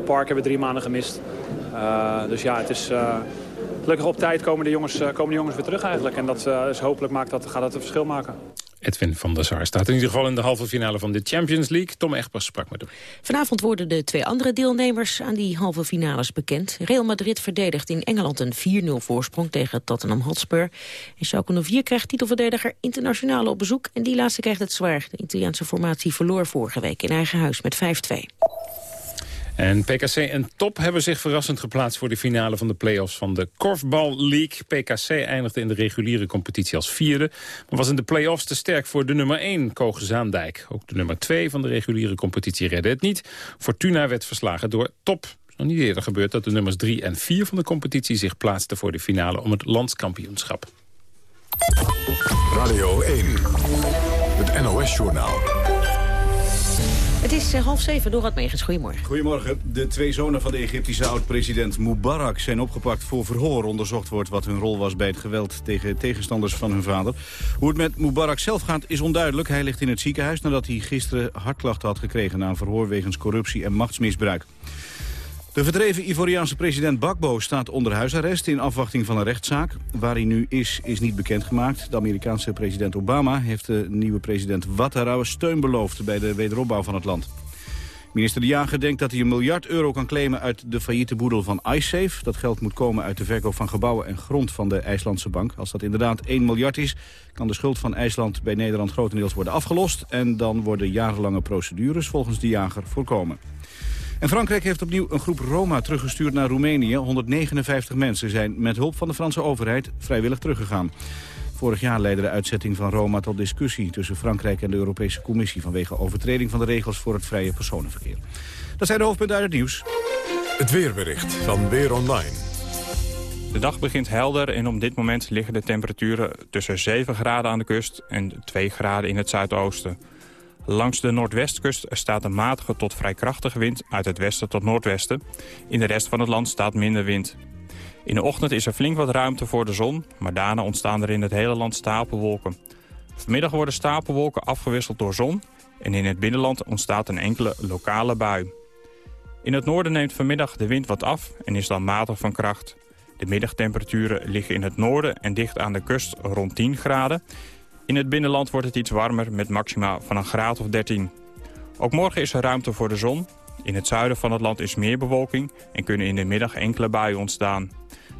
Park hebben drie maanden gemist. Dus ja, het is... Gelukkig op tijd komen de, jongens, komen de jongens weer terug eigenlijk. En dat is hopelijk maakt dat, gaat dat een verschil maken. Edwin van der Sar staat in ieder geval in de halve finale van de Champions League. Tom Egbers sprak met hem. Vanavond worden de twee andere deelnemers aan die halve finales bekend. Real Madrid verdedigt in Engeland een 4-0 voorsprong tegen Tottenham Hotspur. En Schalke 04 krijgt titelverdediger internationale op bezoek. En die laatste krijgt het zwaar. De Italiaanse formatie verloor vorige week in eigen huis met 5-2. En PKC en Top hebben zich verrassend geplaatst voor de finale van de play-offs van de Korfbal League. PKC eindigde in de reguliere competitie als vierde, maar was in de play-offs te sterk voor de nummer 1, Kogen Zaandijk. Ook de nummer 2 van de reguliere competitie redde het niet. Fortuna werd verslagen door Top. Nog niet eerder gebeurd dat de nummers 3 en 4 van de competitie zich plaatsten voor de finale om het landskampioenschap. Radio 1, het NOS-journaal. Het is uh, half zeven, Dorad Megens. Goedemorgen. Goedemorgen. De twee zonen van de Egyptische oud-president Mubarak zijn opgepakt voor verhoor. Onderzocht wordt wat hun rol was bij het geweld tegen tegenstanders van hun vader. Hoe het met Mubarak zelf gaat is onduidelijk. Hij ligt in het ziekenhuis nadat hij gisteren hartklachten had gekregen... na een verhoor wegens corruptie en machtsmisbruik. De verdreven Ivoriaanse president Bakbo staat onder huisarrest in afwachting van een rechtszaak. Waar hij nu is, is niet bekendgemaakt. De Amerikaanse president Obama heeft de nieuwe president Ouattara steun beloofd bij de wederopbouw van het land. Minister De Jager denkt dat hij een miljard euro kan claimen uit de failliete boedel van iSafe. Dat geld moet komen uit de verkoop van gebouwen en grond van de IJslandse bank. Als dat inderdaad 1 miljard is, kan de schuld van IJsland bij Nederland grotendeels worden afgelost. En dan worden jarenlange procedures volgens De Jager voorkomen. En Frankrijk heeft opnieuw een groep Roma teruggestuurd naar Roemenië. 159 mensen zijn met hulp van de Franse overheid vrijwillig teruggegaan. Vorig jaar leidde de uitzetting van Roma tot discussie tussen Frankrijk en de Europese Commissie... vanwege overtreding van de regels voor het vrije personenverkeer. Dat zijn de hoofdpunten uit het nieuws. Het weerbericht van Weer Online. De dag begint helder en op dit moment liggen de temperaturen tussen 7 graden aan de kust en 2 graden in het zuidoosten. Langs de noordwestkust staat een matige tot vrij krachtige wind uit het westen tot noordwesten. In de rest van het land staat minder wind. In de ochtend is er flink wat ruimte voor de zon, maar daarna ontstaan er in het hele land stapelwolken. Vanmiddag worden stapelwolken afgewisseld door zon en in het binnenland ontstaat een enkele lokale bui. In het noorden neemt vanmiddag de wind wat af en is dan matig van kracht. De middagtemperaturen liggen in het noorden en dicht aan de kust rond 10 graden. In het binnenland wordt het iets warmer met maxima van een graad of 13. Ook morgen is er ruimte voor de zon. In het zuiden van het land is meer bewolking en kunnen in de middag enkele buien ontstaan.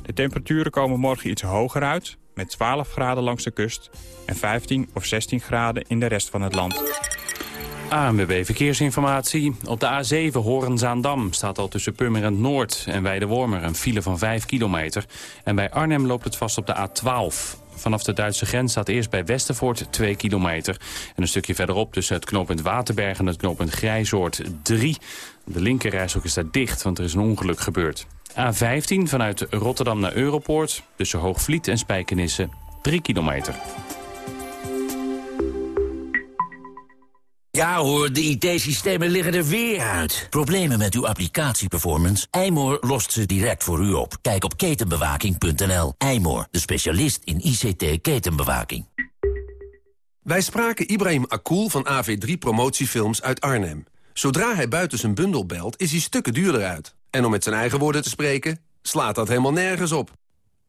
De temperaturen komen morgen iets hoger uit, met 12 graden langs de kust en 15 of 16 graden in de rest van het land. ANWB Verkeersinformatie. Op de A7 Horenzaandam staat al tussen Purmerend Noord en Weidewormer een file van 5 kilometer. En bij Arnhem loopt het vast op de A12. Vanaf de Duitse grens staat eerst bij Westervoort 2 kilometer. En een stukje verderop tussen het knooppunt Waterberg en het knooppunt Grijzoord 3. De linkerrijstrook is daar dicht, want er is een ongeluk gebeurd. A15 vanuit Rotterdam naar Europoort tussen Hoogvliet en Spijkenisse 3 kilometer. Ja hoor, de IT-systemen liggen er weer uit. Problemen met uw applicatieperformance? Eymoor lost ze direct voor u op. Kijk op ketenbewaking.nl. Eymoor, de specialist in ICT-ketenbewaking. Wij spraken Ibrahim Akul van AV3 Promotiefilms uit Arnhem. Zodra hij buiten zijn bundel belt, is hij stukken duurder uit. En om met zijn eigen woorden te spreken, slaat dat helemaal nergens op.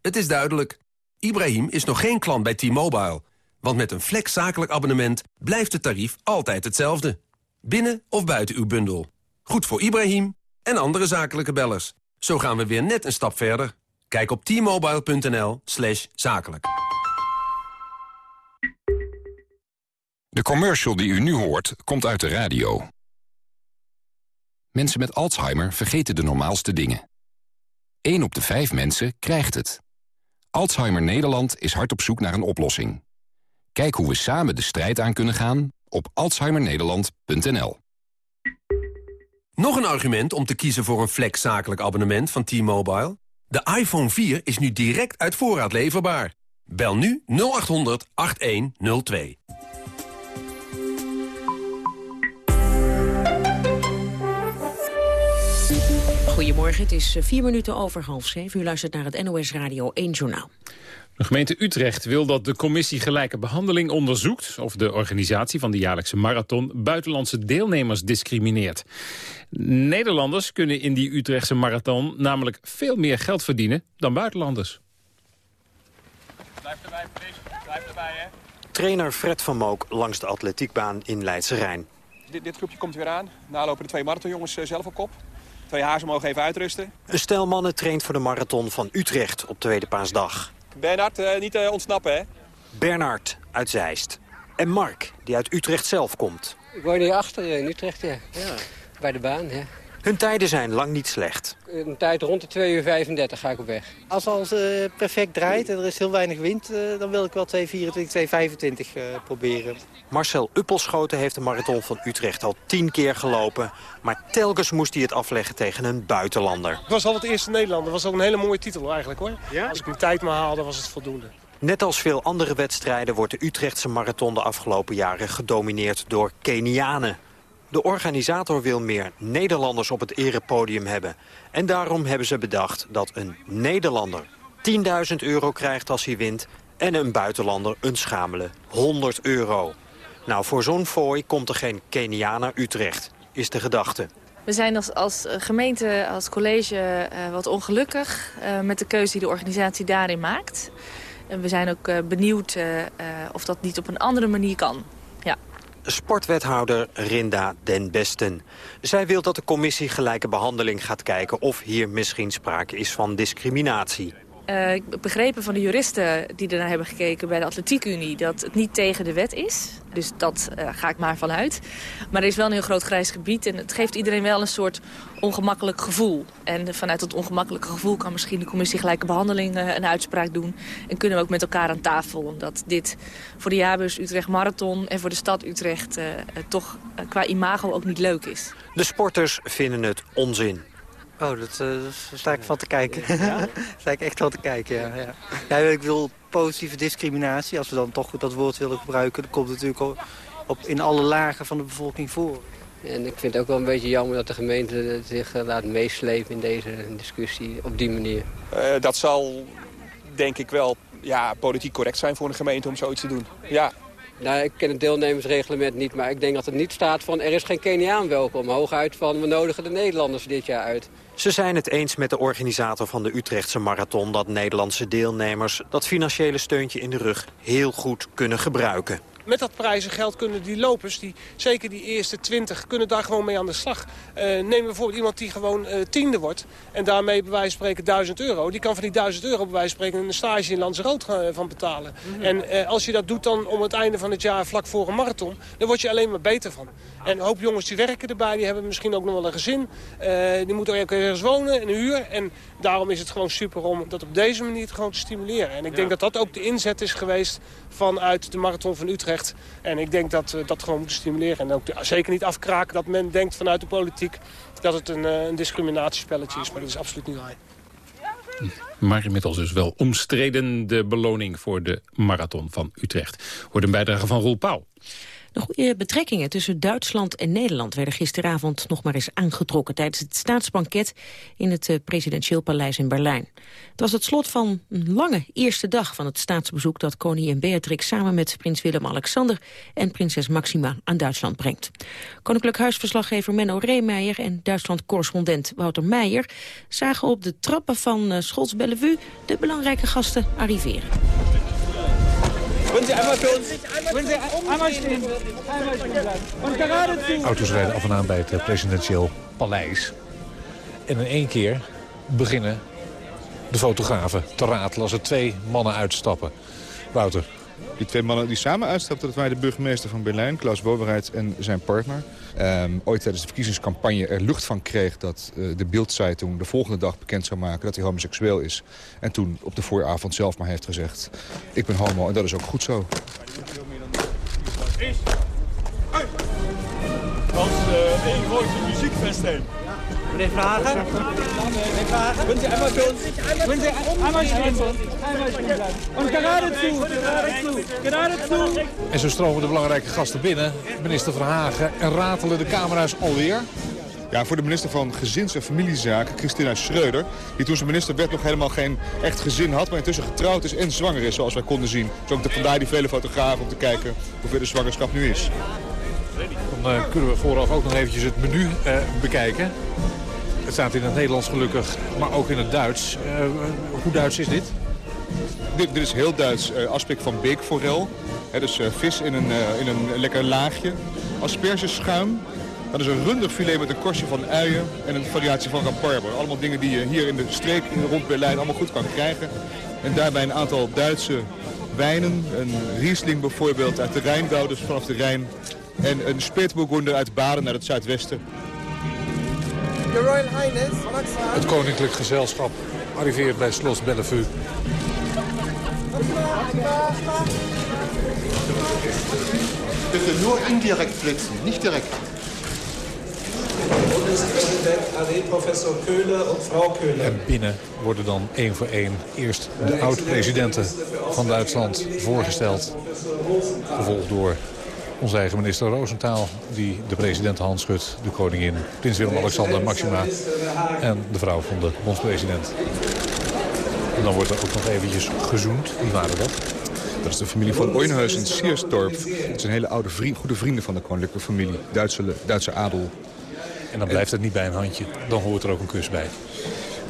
Het is duidelijk. Ibrahim is nog geen klant bij T-Mobile... Want met een flex zakelijk abonnement blijft het tarief altijd hetzelfde. Binnen of buiten uw bundel. Goed voor Ibrahim en andere zakelijke bellers. Zo gaan we weer net een stap verder. Kijk op t-mobile.nl slash zakelijk. De commercial die u nu hoort, komt uit de radio. Mensen met Alzheimer vergeten de normaalste dingen. 1 op de 5 mensen krijgt het. Alzheimer Nederland is hard op zoek naar een oplossing. Kijk hoe we samen de strijd aan kunnen gaan op alzheimernederland.nl. Nog een argument om te kiezen voor een flex zakelijk abonnement van T-Mobile? De iPhone 4 is nu direct uit voorraad leverbaar. Bel nu 0800 8102. Goedemorgen, het is eh, vier minuten over half zeven. U luistert naar het NOS Radio 1 Journaal. De gemeente Utrecht wil dat de commissie Gelijke Behandeling onderzoekt... of de organisatie van de jaarlijkse marathon buitenlandse deelnemers discrimineert. Nederlanders kunnen in die Utrechtse marathon namelijk veel meer geld verdienen dan buitenlanders. Blijf erbij, Blijf erbij, hè. Trainer Fred van Mook langs de atletiekbaan in Leidse Rijn. Dit, dit groepje komt weer aan. Na lopen de twee marathonjongens eh, zelf op kop. Twee hazen mogen even uitrusten. Een stel mannen traint voor de marathon van Utrecht op Tweede Paasdag. Bernhard, uh, niet uh, ontsnappen, hè? Bernhard uit Zeist. En Mark, die uit Utrecht zelf komt. Ik woon hier achter in Utrecht, ja. ja. Bij de baan, ja. Hun tijden zijn lang niet slecht. Een tijd rond de 2 uur 35 ga ik op weg. Als alles uh, perfect draait en er is heel weinig wind... Uh, dan wil ik wel 2.24, 2.25 uh, proberen. Marcel Uppelschoten heeft de marathon van Utrecht al tien keer gelopen. Maar telkens moest hij het afleggen tegen een buitenlander. Het was al het eerste Nederlander. Dat was ook een hele mooie titel eigenlijk hoor. Ja? Als ik mijn tijd maar haalde was het voldoende. Net als veel andere wedstrijden wordt de Utrechtse marathon de afgelopen jaren gedomineerd door Kenianen. De organisator wil meer Nederlanders op het erepodium hebben. En daarom hebben ze bedacht dat een Nederlander 10.000 euro krijgt als hij wint... en een buitenlander een schamele 100 euro. Nou, voor zo'n fooi komt er geen Keniaan naar Utrecht, is de gedachte. We zijn als, als gemeente, als college uh, wat ongelukkig uh, met de keuze die de organisatie daarin maakt. En we zijn ook benieuwd of dat niet op een andere manier kan. Ja sportwethouder Rinda den Besten. Zij wil dat de commissie gelijke behandeling gaat kijken... of hier misschien sprake is van discriminatie. Uh, begrepen van de juristen die ernaar hebben gekeken bij de Atletiekunie... dat het niet tegen de wet is. Dus dat uh, ga ik maar vanuit. Maar er is wel een heel groot grijs gebied... en het geeft iedereen wel een soort ongemakkelijk gevoel. En vanuit dat ongemakkelijke gevoel kan misschien de commissie gelijke behandeling uh, een uitspraak doen. En kunnen we ook met elkaar aan tafel. Omdat dit voor de jaarbeurs Utrecht Marathon en voor de stad Utrecht... toch qua imago ook niet leuk is. De sporters vinden het onzin. Oh, dat, uh, daar sta ik van te kijken. Ja? sta ik echt van te kijken, ja. ja. ja. ik wil positieve discriminatie. Als we dan toch dat woord willen gebruiken... dan komt het natuurlijk op, in alle lagen van de bevolking voor. En ik vind het ook wel een beetje jammer dat de gemeente zich uh, laat meeslepen in deze discussie op die manier. Uh, dat zal denk ik wel ja, politiek correct zijn voor een gemeente om zoiets te doen. Ja, nou, ik ken het deelnemersreglement niet, maar ik denk dat het niet staat van... er is geen Keniaan welkom. Hooguit van we nodigen de Nederlanders dit jaar uit. Ze zijn het eens met de organisator van de Utrechtse Marathon... dat Nederlandse deelnemers dat financiële steuntje in de rug heel goed kunnen gebruiken met dat prijzengeld kunnen die lopers, die, zeker die eerste 20, kunnen daar gewoon mee aan de slag. Uh, neem bijvoorbeeld iemand die gewoon uh, tiende wordt en daarmee bij wijze van spreken 1000 euro. Die kan van die 1000 euro bij wijze van spreken een stage in Lanzarote gaan, van betalen. Mm -hmm. En uh, als je dat doet dan om het einde van het jaar vlak voor een marathon, dan word je alleen maar beter van. En een hoop jongens die werken erbij, die hebben misschien ook nog wel een gezin. die moeten ook ergens wonen, een huur. En daarom is het gewoon super om dat op deze manier gewoon te stimuleren. En ik denk dat dat ook de inzet is geweest vanuit de Marathon van Utrecht. En ik denk dat we dat gewoon moeten stimuleren. En ook zeker niet afkraken dat men denkt vanuit de politiek dat het een, een discriminatiespelletje is. Maar dat is absoluut niet waar. Maar inmiddels dus wel omstreden de beloning voor de Marathon van Utrecht. Wordt een bijdrage van Roel Pauw. De goede betrekkingen tussen Duitsland en Nederland werden gisteravond nog maar eens aangetrokken tijdens het staatsbanket in het eh, presidentieel paleis in Berlijn. Het was het slot van een lange eerste dag van het staatsbezoek dat koningin Beatrix samen met prins Willem-Alexander en prinses Maxima aan Duitsland brengt. Koninklijk Huisverslaggever Menno Reemeijer en Duitsland-correspondent Wouter Meijer zagen op de trappen van uh, Schots Bellevue de belangrijke gasten arriveren. Auto's rijden af en aan bij het eh, presidentieel paleis. En in één keer beginnen de fotografen te ratelen als er twee mannen uitstappen. Wouter. Die twee mannen die samen uitstapten, dat waren de burgemeester van Berlijn, Klaus Wowereit en zijn partner. Um, ooit tijdens de verkiezingscampagne er lucht van kreeg dat uh, de Bildzeitung de volgende dag bekend zou maken dat hij homoseksueel is. En toen op de vooravond zelf maar heeft gezegd, ik ben homo en dat is ook goed zo. Muziekfestijn. Meneer Vragen? Meneer Vragen? Kunnen Sie einmal für uns... Kunnen Sie einmal stehen? Und gerade zu, gerade zu. En zo stromen de belangrijke gasten binnen. Minister Verhagen en ratelen de camera's alweer. Ja, voor de minister van Gezins- en Familiezaken, Christina Schreuder... die toen ze minister werd nog helemaal geen echt gezin had... maar intussen getrouwd is en zwanger is, zoals wij konden zien. Dus ook vandaar die vele fotografen om te kijken hoeveel de zwangerschap nu is. Dan uh, kunnen we vooraf ook nog eventjes het menu uh, bekijken. Het staat in het Nederlands gelukkig, maar ook in het Duits. Uh, hoe Duits is dit? Dit, is heel Duits uh, aspect van beekforel. He, dus uh, vis in een, in een lekker laagje. Aspergeschuim. Dat is een runderfilet met een korstje van uien en een variatie van rabarber. Allemaal dingen die je hier in de streek rond Berlijn allemaal goed kan krijgen. En daarbij een aantal Duitse wijnen. Een Riesling bijvoorbeeld uit de Rijngau, dus vanaf de Rijn. En een Spätburgunder uit Baden naar het zuidwesten. Your Royal Highness, Het koninklijk gezelschap arriveert bij Schloss Bellevue. Bitte nur indirekt blitzen, nicht direkt. Bundespräsident professor Köhler en vrouw Köhler. En binnen worden dan één voor één eerst de oud-presidenten van Duitsland voorgesteld. Gevolgd door onze eigen minister Roosentaal, die de president hand schudt, de koningin, prins Willem-Alexander, Maxima en de vrouw van de bondspresident. En dan wordt er ook nog eventjes gezoend. Wie waren dat? Dat is de familie van Oinhuis Siersdorp. Het zijn hele oude vriend, goede vrienden van de koninklijke familie, Duitse, Duitse adel. En dan blijft het niet bij een handje, dan hoort er ook een kus bij.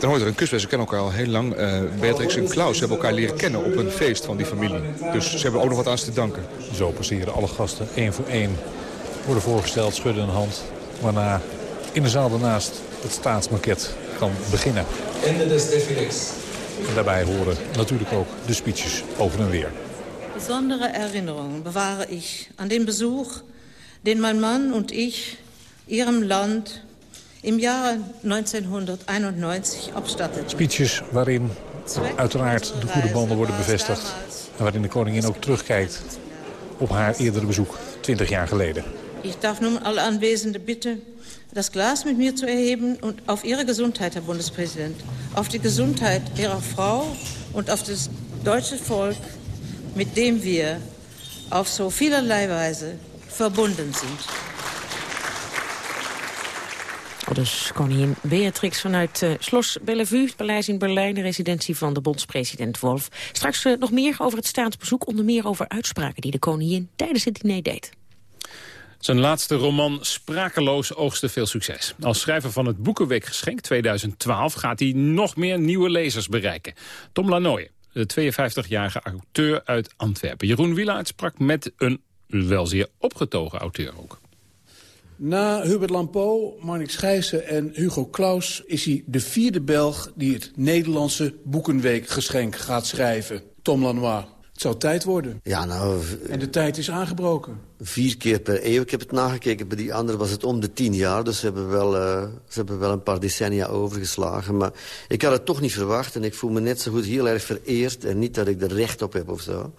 Dan hoort er een kus bij. Ze kennen elkaar al heel lang. Uh, Beatrix en Klaus hebben elkaar leren kennen op een feest van die familie. Dus ze hebben ook nog wat aan ze te danken. Zo passeren alle gasten één voor één. Worden voorgesteld, schudden een hand. Waarna in de zaal daarnaast het staatsmaket kan beginnen. Ende des défilés. En daarbij horen natuurlijk ook de speeches over en weer. Besondere Erinnerungen bewahre ich an den Besuch, den mein Mann und ich ihrem Land im Jahre 1991 abstatteten. Speeches waarin uiteraard de goede banden worden bevestigd. En waarin de koningin ook terugkijkt op haar eerdere bezoek, 20 jaar geleden. Ich darf nun alle Anwesenden bitten, das Glas mit mir zu erheben und auf Ihre Gesundheit, Herr Bundespräsident, auf die Gesundheit Ihrer Frau und auf das deutsche Volk, mit dem wir auf so vielerlei Weise verbunden sind. Dus koningin Beatrix vanuit uh, Schloss Bellevue, het paleis in Berlijn... de residentie van de bondspresident Wolf. Straks uh, nog meer over het staatsbezoek, onder meer over uitspraken... die de koningin tijdens het diner deed. Zijn laatste roman Sprakeloos oogste veel succes. Als schrijver van het Boekenweekgeschenk 2012 gaat hij nog meer nieuwe lezers bereiken. Tom Lanoye, de 52-jarige auteur uit Antwerpen. Jeroen Wielaert sprak met een wel zeer opgetogen auteur ook. Na Hubert Lampo, Marnix Schijssen en Hugo Claus... is hij de vierde Belg die het Nederlandse Boekenweekgeschenk gaat schrijven. Tom Lanois. Het zou tijd worden. Ja, nou... En de tijd is aangebroken. Vier keer per eeuw. Ik heb het nagekeken. Bij die andere was het om de tien jaar. Dus ze hebben wel, uh, ze hebben wel een paar decennia overgeslagen. Maar ik had het toch niet verwacht. En ik voel me net zo goed heel erg vereerd. En niet dat ik er recht op heb of zo.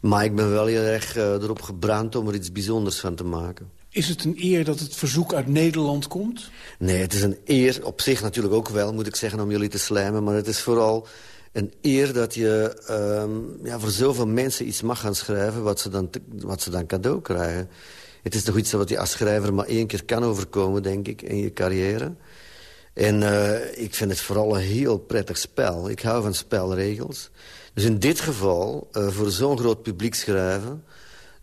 Maar ik ben wel heel erg uh, erop gebrand om er iets bijzonders van te maken. Is het een eer dat het verzoek uit Nederland komt? Nee, het is een eer op zich natuurlijk ook wel, moet ik zeggen, om jullie te slijmen. Maar het is vooral een eer dat je um, ja, voor zoveel mensen iets mag gaan schrijven... wat ze, dan wat ze dan cadeau krijgen. Het is toch iets wat je als schrijver maar één keer kan overkomen, denk ik, in je carrière. En uh, ik vind het vooral een heel prettig spel. Ik hou van spelregels. Dus in dit geval, uh, voor zo'n groot publiek schrijven...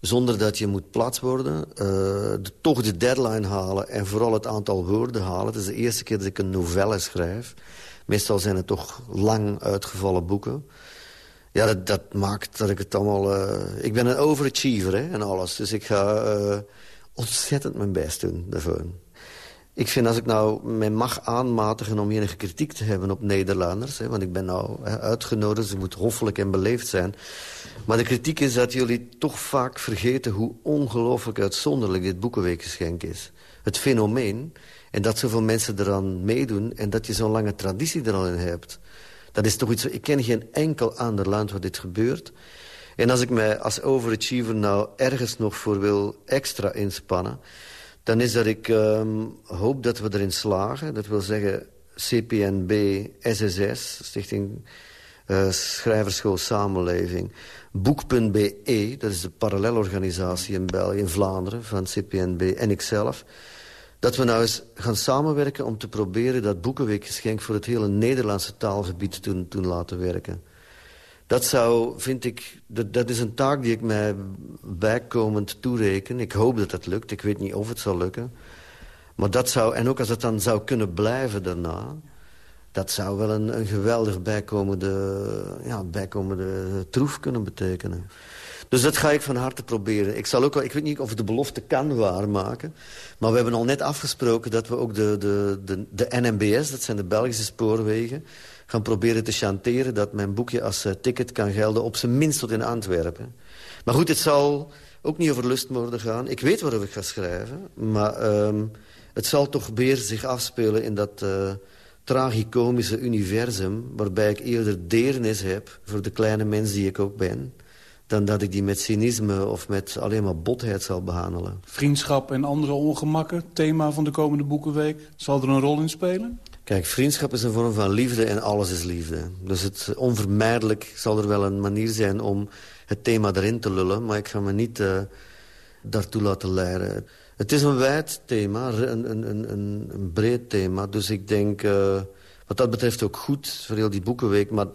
zonder dat je moet plat worden, de, toch de deadline halen... en vooral het aantal woorden halen. Het is de eerste keer dat ik een novelle schrijf. Meestal zijn het toch lang uitgevallen boeken. Ja, dat, dat maakt dat ik het allemaal... Uh, ik ben een overachiever hè, en alles. Dus ik ga uh, ontzettend mijn best doen daarvoor. Ik vind als ik nou mij mag aanmatigen om enige kritiek te hebben op Nederlanders... Hè, want ik ben nou uitgenodigd, ze moet hoffelijk en beleefd zijn... maar de kritiek is dat jullie toch vaak vergeten... hoe ongelooflijk uitzonderlijk dit Boekenweekgeschenk is. Het fenomeen, en dat zoveel mensen eraan meedoen... en dat je zo'n lange traditie er al in hebt... Dat is toch iets... Ik ken geen enkel ander land waar dit gebeurt. En als ik mij als overachiever nou ergens nog voor wil extra inspannen... dan is dat ik um, hoop dat we erin slagen. Dat wil zeggen CPNB, SSS, Stichting uh, Schrijverschool Samenleving... Boek.be, dat is de parallelorganisatie in België, in Vlaanderen... van CPNB en ikzelf dat we nou eens gaan samenwerken om te proberen... dat Boekenweekgeschenk voor het hele Nederlandse taalgebied toen, toen laten werken. Dat zou, vind ik, dat, is een taak die ik mij bijkomend toereken. Ik hoop dat dat lukt, ik weet niet of het zal lukken. Maar dat zou, en ook als het dan zou kunnen blijven daarna... dat zou wel een, een geweldig bijkomende, ja, bijkomende troef kunnen betekenen. Dus dat ga ik van harte proberen. Ik, zal ook, ik weet niet of ik de belofte kan waarmaken. Maar we hebben al net afgesproken dat we ook de, de, de, de NMBS... dat zijn de Belgische spoorwegen... gaan proberen te chanteren dat mijn boekje als uh, ticket kan gelden... op zijn minst tot in Antwerpen. Maar goed, het zal ook niet over lustmoorden gaan. Ik weet waarover ik ga schrijven. Maar um, het zal toch weer zich afspelen in dat... Uh, tragicomische universum... waarbij ik eerder deernis heb voor de kleine mens die ik ook ben dan dat ik die met cynisme of met alleen maar botheid zal behandelen. Vriendschap en andere ongemakken, thema van de komende Boekenweek. Zal er een rol in spelen? Kijk, vriendschap is een vorm van liefde en alles is liefde. Dus het onvermijdelijk zal er wel een manier zijn om het thema erin te lullen... maar ik ga me niet uh, daartoe laten leiden. Het is een wijd thema, een, een, een, een breed thema. Dus ik denk, uh, wat dat betreft ook goed voor heel die Boekenweek... maar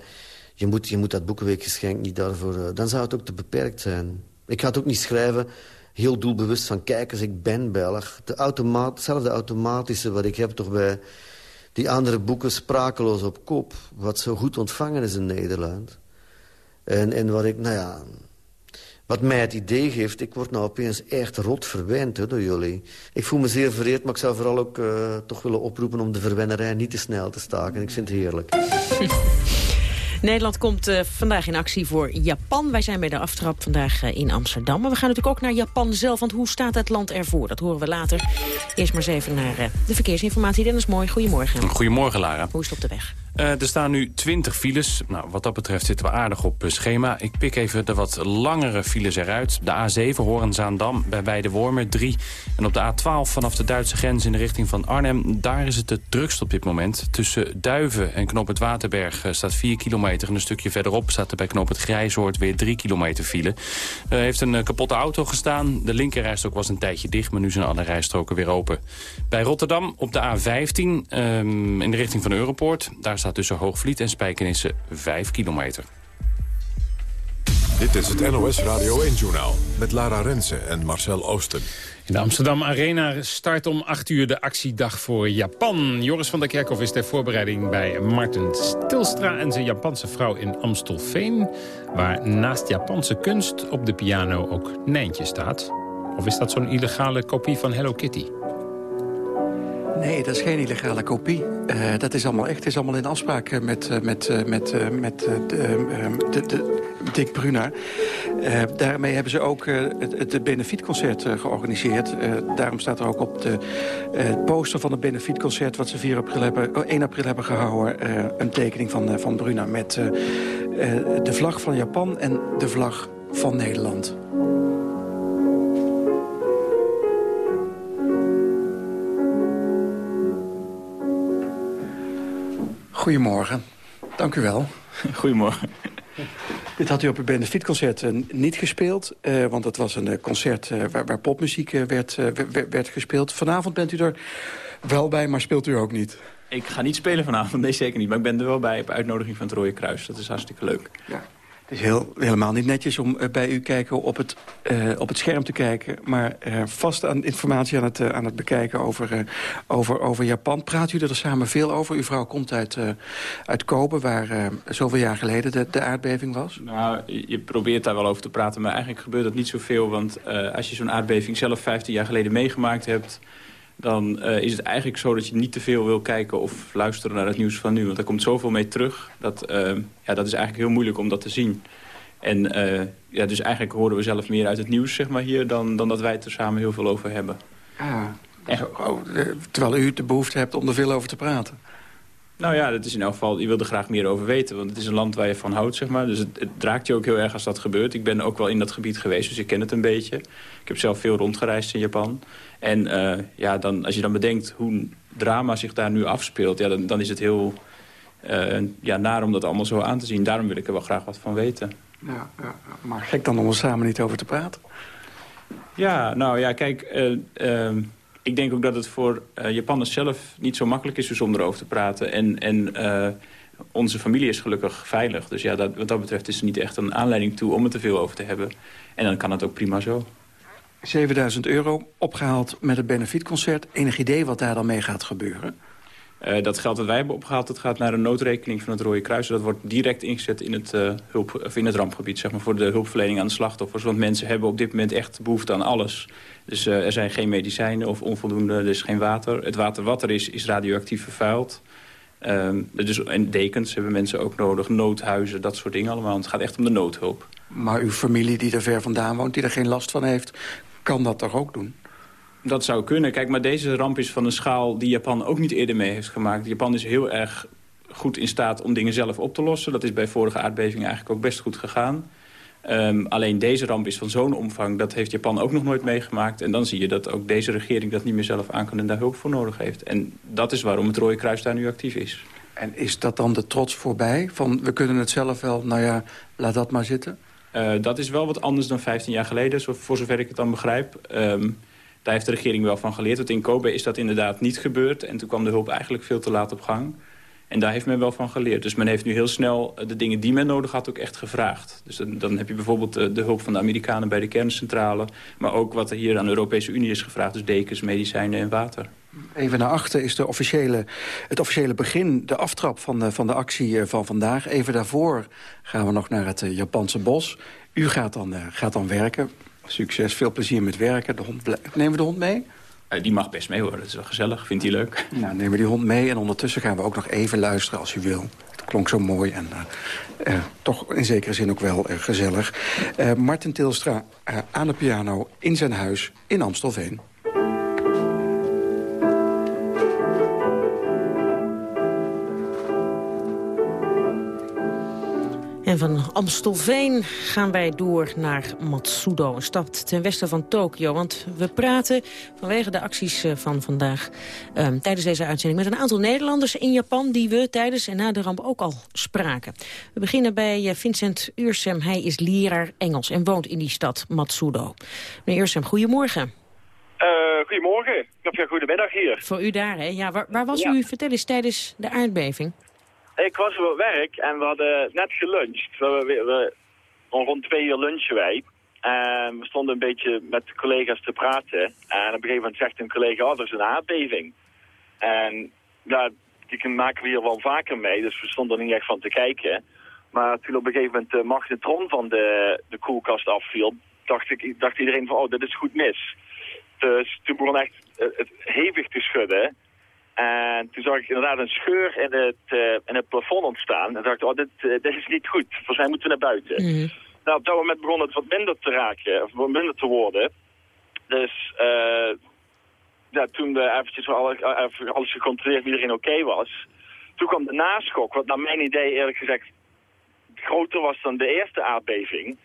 je moet, je moet dat boekenweekgeschenk niet daarvoor... Uh, dan zou het ook te beperkt zijn. Ik ga het ook niet schrijven heel doelbewust van... kijk eens, ik ben Belg. De automaat, hetzelfde automatische wat ik heb toch bij die andere boeken... sprakeloos op kop. Wat zo goed ontvangen is in Nederland. En, en wat ik, nou ja... Wat mij het idee geeft, ik word nou opeens echt rot verwend door jullie. Ik voel me zeer vereerd, maar ik zou vooral ook uh, toch willen oproepen... om de verwennerij niet te snel te staken. Ik vind het heerlijk. Nederland komt uh, vandaag in actie voor Japan. Wij zijn bij de aftrap vandaag uh, in Amsterdam. Maar we gaan natuurlijk ook naar Japan zelf, want hoe staat het land ervoor? Dat horen we later. Eerst maar eens even naar uh, de verkeersinformatie. Dennis Mooi, goedemorgen. Goedemorgen, Lara. Hoe is het op de weg? Uh, er staan nu 20 files. Nou, wat dat betreft zitten we aardig op schema. Ik pik even de wat langere files eruit. De A7 Horenzaandam bij Weidewormer 3. En op de A12 vanaf de Duitse grens in de richting van Arnhem... daar is het het drukst op dit moment. Tussen Duiven en Knop het Waterberg staat 4 kilometer. En een stukje verderop staat er bij Knop het Grijzoord weer 3 kilometer file. Er heeft een kapotte auto gestaan. De linkerrijstrook was een tijdje dicht, maar nu zijn alle rijstroken weer open. Bij Rotterdam op de A15 um, in de richting van Europoort... daar staat tussen Hoogvliet en Spijkenissen 5 kilometer. Dit is het NOS Radio 1-journaal met Lara Rensen en Marcel Oosten. In de Amsterdam Arena start om 8 uur de actiedag voor Japan. Joris van der Kerkhof is ter voorbereiding bij Martin Stilstra... en zijn Japanse vrouw in Amstelveen... waar naast Japanse kunst op de piano ook Nijntje staat. Of is dat zo'n illegale kopie van Hello Kitty? Nee, dat is geen illegale kopie. Uh, dat is allemaal echt. Het is allemaal in afspraak eh, met, uh, met, met, met de, Dick Bruna. daarmee hebben ze ook het, het benefietconcert georganiseerd. daarom staat er ook op de poster van het benefietconcert... wat ze 4 april hebben, 1 april hebben gehouden... een tekening van, van Bruna met de vlag van Japan en de vlag van Nederland. Goedemorgen. Dank u wel. Goedemorgen. Dit had u op uw benefietconcert uh, niet gespeeld. Uh, want dat was een uh, concert waar, waar, popmuziek werd, werd gespeeld. Vanavond bent u er wel bij, maar speelt u ook niet? Ik ga niet spelen vanavond, nee zeker niet. Maar ik ben er wel bij op uitnodiging van het Rode Kruis. Dat is hartstikke leuk. Ja. Het is heel, helemaal niet netjes om uh, bij u kijken op het, uh, op het scherm te kijken... maar uh, vast aan informatie aan het, aan het bekijken over, over, over Japan. Praat u er samen veel over? Uw vrouw komt uit, uit Kobe, waar zoveel jaar geleden de, de aardbeving was. Nou, je probeert daar wel over te praten, maar eigenlijk gebeurt dat niet zoveel. Want als je zo'n aardbeving zelf 15 jaar geleden meegemaakt hebt dan uh, is het eigenlijk zo dat je niet te veel wil kijken of luisteren naar het nieuws van nu. Want er komt zoveel mee terug. Dat, uh, ja, dat is eigenlijk heel moeilijk om dat te zien. En uh, ja, dus eigenlijk horen we zelf meer uit het nieuws zeg maar, hier... dan, dan dat wij het er samen heel veel over hebben. Ah, oh, terwijl u de behoefte hebt om er veel over te praten. Nou ja, dat is in elk geval, je wil er graag meer over weten. Want het is een land waar je van houdt, zeg maar. Dus het, het draakt je ook heel erg als dat gebeurt. Ik ben ook wel in dat gebied geweest, dus ik ken het een beetje. Ik heb zelf veel rondgereisd in Japan. En uh, ja, dan, als je dan bedenkt hoe drama zich daar nu afspeelt... Ja, dan, dan is het heel uh, ja, naar om dat allemaal zo aan te zien. Daarom wil ik er wel graag wat van weten. Ja, ja maar gek dan om er samen niet over te praten? Ja, nou ja, kijk... Uh, ik denk ook dat het voor uh, Japanners zelf niet zo makkelijk is dus om erover te praten. En, en uh, onze familie is gelukkig veilig. Dus ja, dat, wat dat betreft is er niet echt een aanleiding toe om er te veel over te hebben. En dan kan het ook prima zo. 7000 euro opgehaald met het benefietconcert. Enig idee wat daar dan mee gaat gebeuren? Uh, dat geld dat wij hebben opgehaald, dat gaat naar een noodrekening van het Rode Kruis. Dat wordt direct ingezet in het, uh, hulp, of in het rampgebied, zeg maar, voor de hulpverlening aan de slachtoffers. Want mensen hebben op dit moment echt behoefte aan alles. Dus uh, er zijn geen medicijnen of onvoldoende, er is geen water. Het water wat er is, is radioactief vervuild. Dus, en dekens hebben mensen ook nodig, noodhuizen, dat soort dingen allemaal. Het gaat echt om de noodhulp. Maar uw familie die er ver vandaan woont, die er geen last van heeft, kan dat toch ook doen? Dat zou kunnen. Kijk, maar deze ramp is van een schaal die Japan ook niet eerder mee heeft gemaakt. Japan is heel erg goed in staat om dingen zelf op te lossen. Dat is bij vorige aardbevingen eigenlijk ook best goed gegaan. Um, alleen deze ramp is van zo'n omvang, dat heeft Japan ook nog nooit meegemaakt. En dan zie je dat ook deze regering dat niet meer zelf aan kan en daar hulp voor nodig heeft. En dat is waarom het Rode Kruis daar nu actief is. En is dat dan de trots voorbij? Van we kunnen het zelf wel, nou ja, laat dat maar zitten? Uh, dat is wel wat anders dan 15 jaar geleden, voor zover ik het dan begrijp. Um, daar heeft de regering wel van geleerd. Want in Kobe is dat inderdaad niet gebeurd. En toen kwam de hulp eigenlijk veel te laat op gang. En daar heeft men wel van geleerd. Dus men heeft nu heel snel eh, de dingen die men nodig had ook echt gevraagd. Dus dan, heb je bijvoorbeeld eh, de, hulp van de Amerikanen bij de kerncentrale. Maar ook wat er hier aan de Europese Unie is gevraagd. Dus dekens, medicijnen en water. Even naar achter is de officiële, het officiële begin, de aftrap van de, van de actie van vandaag. Even daarvoor gaan we nog naar het Japanse bos. U gaat dan, gaat dan werken. Succes, veel plezier met werken. De hond Nemen we de hond mee? Uh, die mag best mee hoor, dat is wel gezellig. Vindt hij leuk? Nou, nemen we die hond mee en ondertussen gaan we ook nog even luisteren als u wil. Het klonk zo mooi en uh, uh, toch in zekere zin ook wel gezellig. Martin Tilstra aan de piano in zijn huis in Amstelveen. En van Amstelveen gaan wij door naar Matsudo, een stad ten westen van Tokio. Want we praten vanwege de acties eh, van vandaag um, tijdens deze uitzending... met een aantal Nederlanders in Japan die we tijdens en na de ramp ook al spraken. We beginnen bij eh, Vincent Uursem. Hij is leraar Engels en woont in die stad Matsudo. Meneer Uursem, goedemorgen. Uh, goedemorgen. Of ja, goedemiddag hier. Voor u daar, hè? Ja, waar, waar was ja. u, vertel eens, tijdens de aardbeving? Ik was op werk en we hadden net geluncht. We, we, we, rond twee uur lunchen wij. En we stonden een beetje met collega's te praten. En op een gegeven moment zegt een collega, oh, er is een aardbeving. En ja, die maken we hier wel vaker mee, dus we stonden er niet echt van te kijken. Maar toen op een gegeven moment de magnetron van de, de koelkast afviel, dacht, ik, dacht iedereen van, oh, dit is goed mis. Dus toen begon echt het hevig te schudden. En toen zag ik inderdaad een scheur in het, uh, in het plafond ontstaan. En dacht ik, oh, dit, uh, dit is niet goed. Volgens mij moeten we naar buiten. Mm. Nou, op dat moment begon het wat minder te raken, of wat minder te worden. Dus uh, ja, toen we eventjes alles, alles gecontroleerd of iedereen oké okay was. Toen kwam de naschok, wat naar mijn idee eerlijk gezegd groter was dan de eerste aardbeving.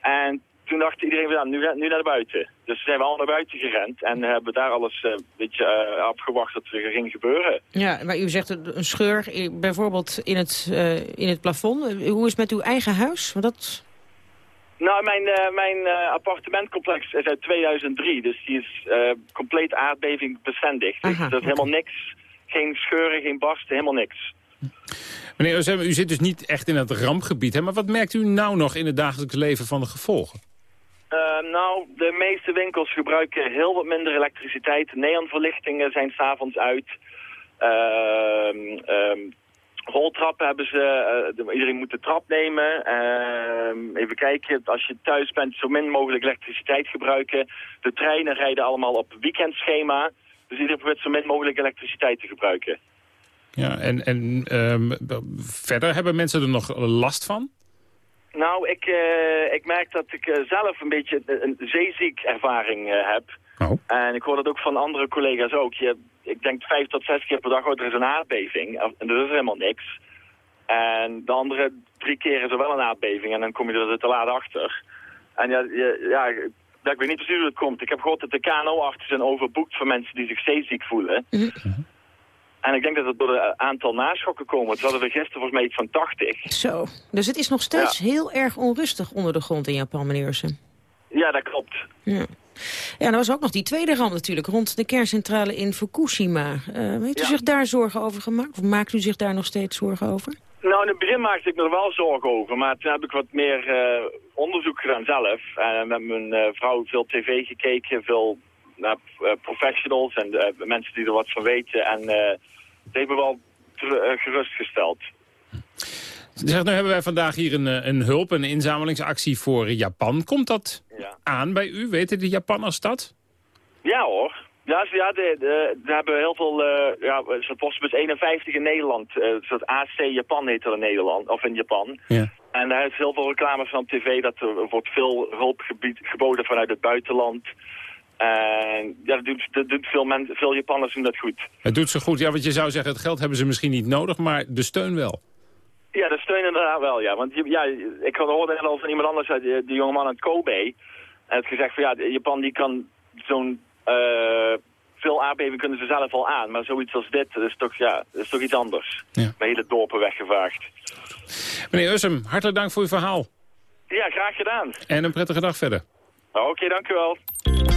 En toen dacht iedereen, ja, nu, nu naar buiten. Dus zijn we al naar buiten gerend en hebben daar alles uh, een beetje uh, afgewacht dat er ging gebeuren. Ja, maar u zegt een scheur bijvoorbeeld in het, uh, in het plafond. Hoe is het met uw eigen huis? Want dat... Nou, mijn, uh, mijn uh, appartementcomplex is uit 2003, dus die is uh, compleet aardbevingbestendig. Dus dat is helemaal niks. Geen scheuren, geen barsten, helemaal niks. Meneer Ozem, u zit dus niet echt in het rampgebied, hè? maar wat merkt u nou nog in het dagelijks leven van de gevolgen? Nou, de meeste winkels gebruiken heel wat minder elektriciteit. Neonverlichtingen zijn s'avonds uit. Uh, hebben ze, uh, iedereen moet de trap nemen. Uh, even kijken, als je thuis bent, zo min mogelijk elektriciteit gebruiken. De treinen rijden allemaal op weekendschema. Dus iedereen probeert zo min mogelijk elektriciteit te gebruiken. Ja, en, en verder hebben mensen er nog last van? Nou, ik, uh, ik merk dat ik uh, zelf een beetje een zeeziek ervaring uh, heb. Oh. En ik hoor dat ook van andere collega's ook. Je, ik denk vijf tot zes keer per dag, oh, er is een aardbeving. En dat is helemaal niks. En de andere drie keer is er wel een aardbeving en dan kom je er te laat achter. En ja, ja, ja ik weet niet precies hoe het komt. Ik heb gehoord dat de KNO-artsen zijn overboekt voor mensen die zich zeeziek voelen. Mm -hmm. En ik denk dat het door een aantal naschokken komen. Het hadden we gisteren volgens mij iets van 80. Zo, dus het is nog steeds ja. heel erg onrustig onder de grond in Japan, meneer Ursen. Ja, dat klopt. Ja. Ja, er was ook nog die tweede ramp natuurlijk, rond de kerncentrale in Fukushima. Uh, heeft u Ja. zich daar zorgen over gemaakt? Of maakt u zich daar nog steeds zorgen over? Nou, in het begin maakte ik me er wel zorgen over. Maar toen heb ik wat meer eh, onderzoek gedaan zelf. En met mijn eh, vrouw veel tv gekeken, veel naar eh, professionals en eh, mensen die er wat van weten. En het heeft me wel eh, gerustgesteld. Zeg, nu hebben wij vandaag hier een, een hulp, een inzamelingsactie voor Japan. Komt dat aan bij u? Weten de Japanners dat? Ja hoor. Ja, ze, ja de, hebben heel veel, eh ja, zo'n postbus 51 in Nederland. soort AC Japan heet er in Nederland, of in Japan. Ja. En daar is heel veel reclame van op tv, dat er wordt veel hulp gebied, geboden vanuit het buitenland. En ja, dat doet, dat doet veel, mensen, veel Japanners doen dat goed. Het doet ze goed. Ja, want je zou zeggen, het geld hebben ze misschien niet nodig, maar de steun wel. Ja, dat steunen inderdaad wel, ja. Want ja, ik hoorde net al van iemand anders, uit, die, die jongeman uit Kobe. En het gezegd van ja, Japan die kan zo'n... eh, veel aardbevingen kunnen ze zelf al aan, maar zoiets als dit, dat is toch, ja, dat is toch iets anders. Ja. Hele dorpen weggevaagd. Meneer Ussem, hartelijk dank voor uw verhaal. Ja, graag gedaan. En een prettige dag verder. Oké, dank u wel.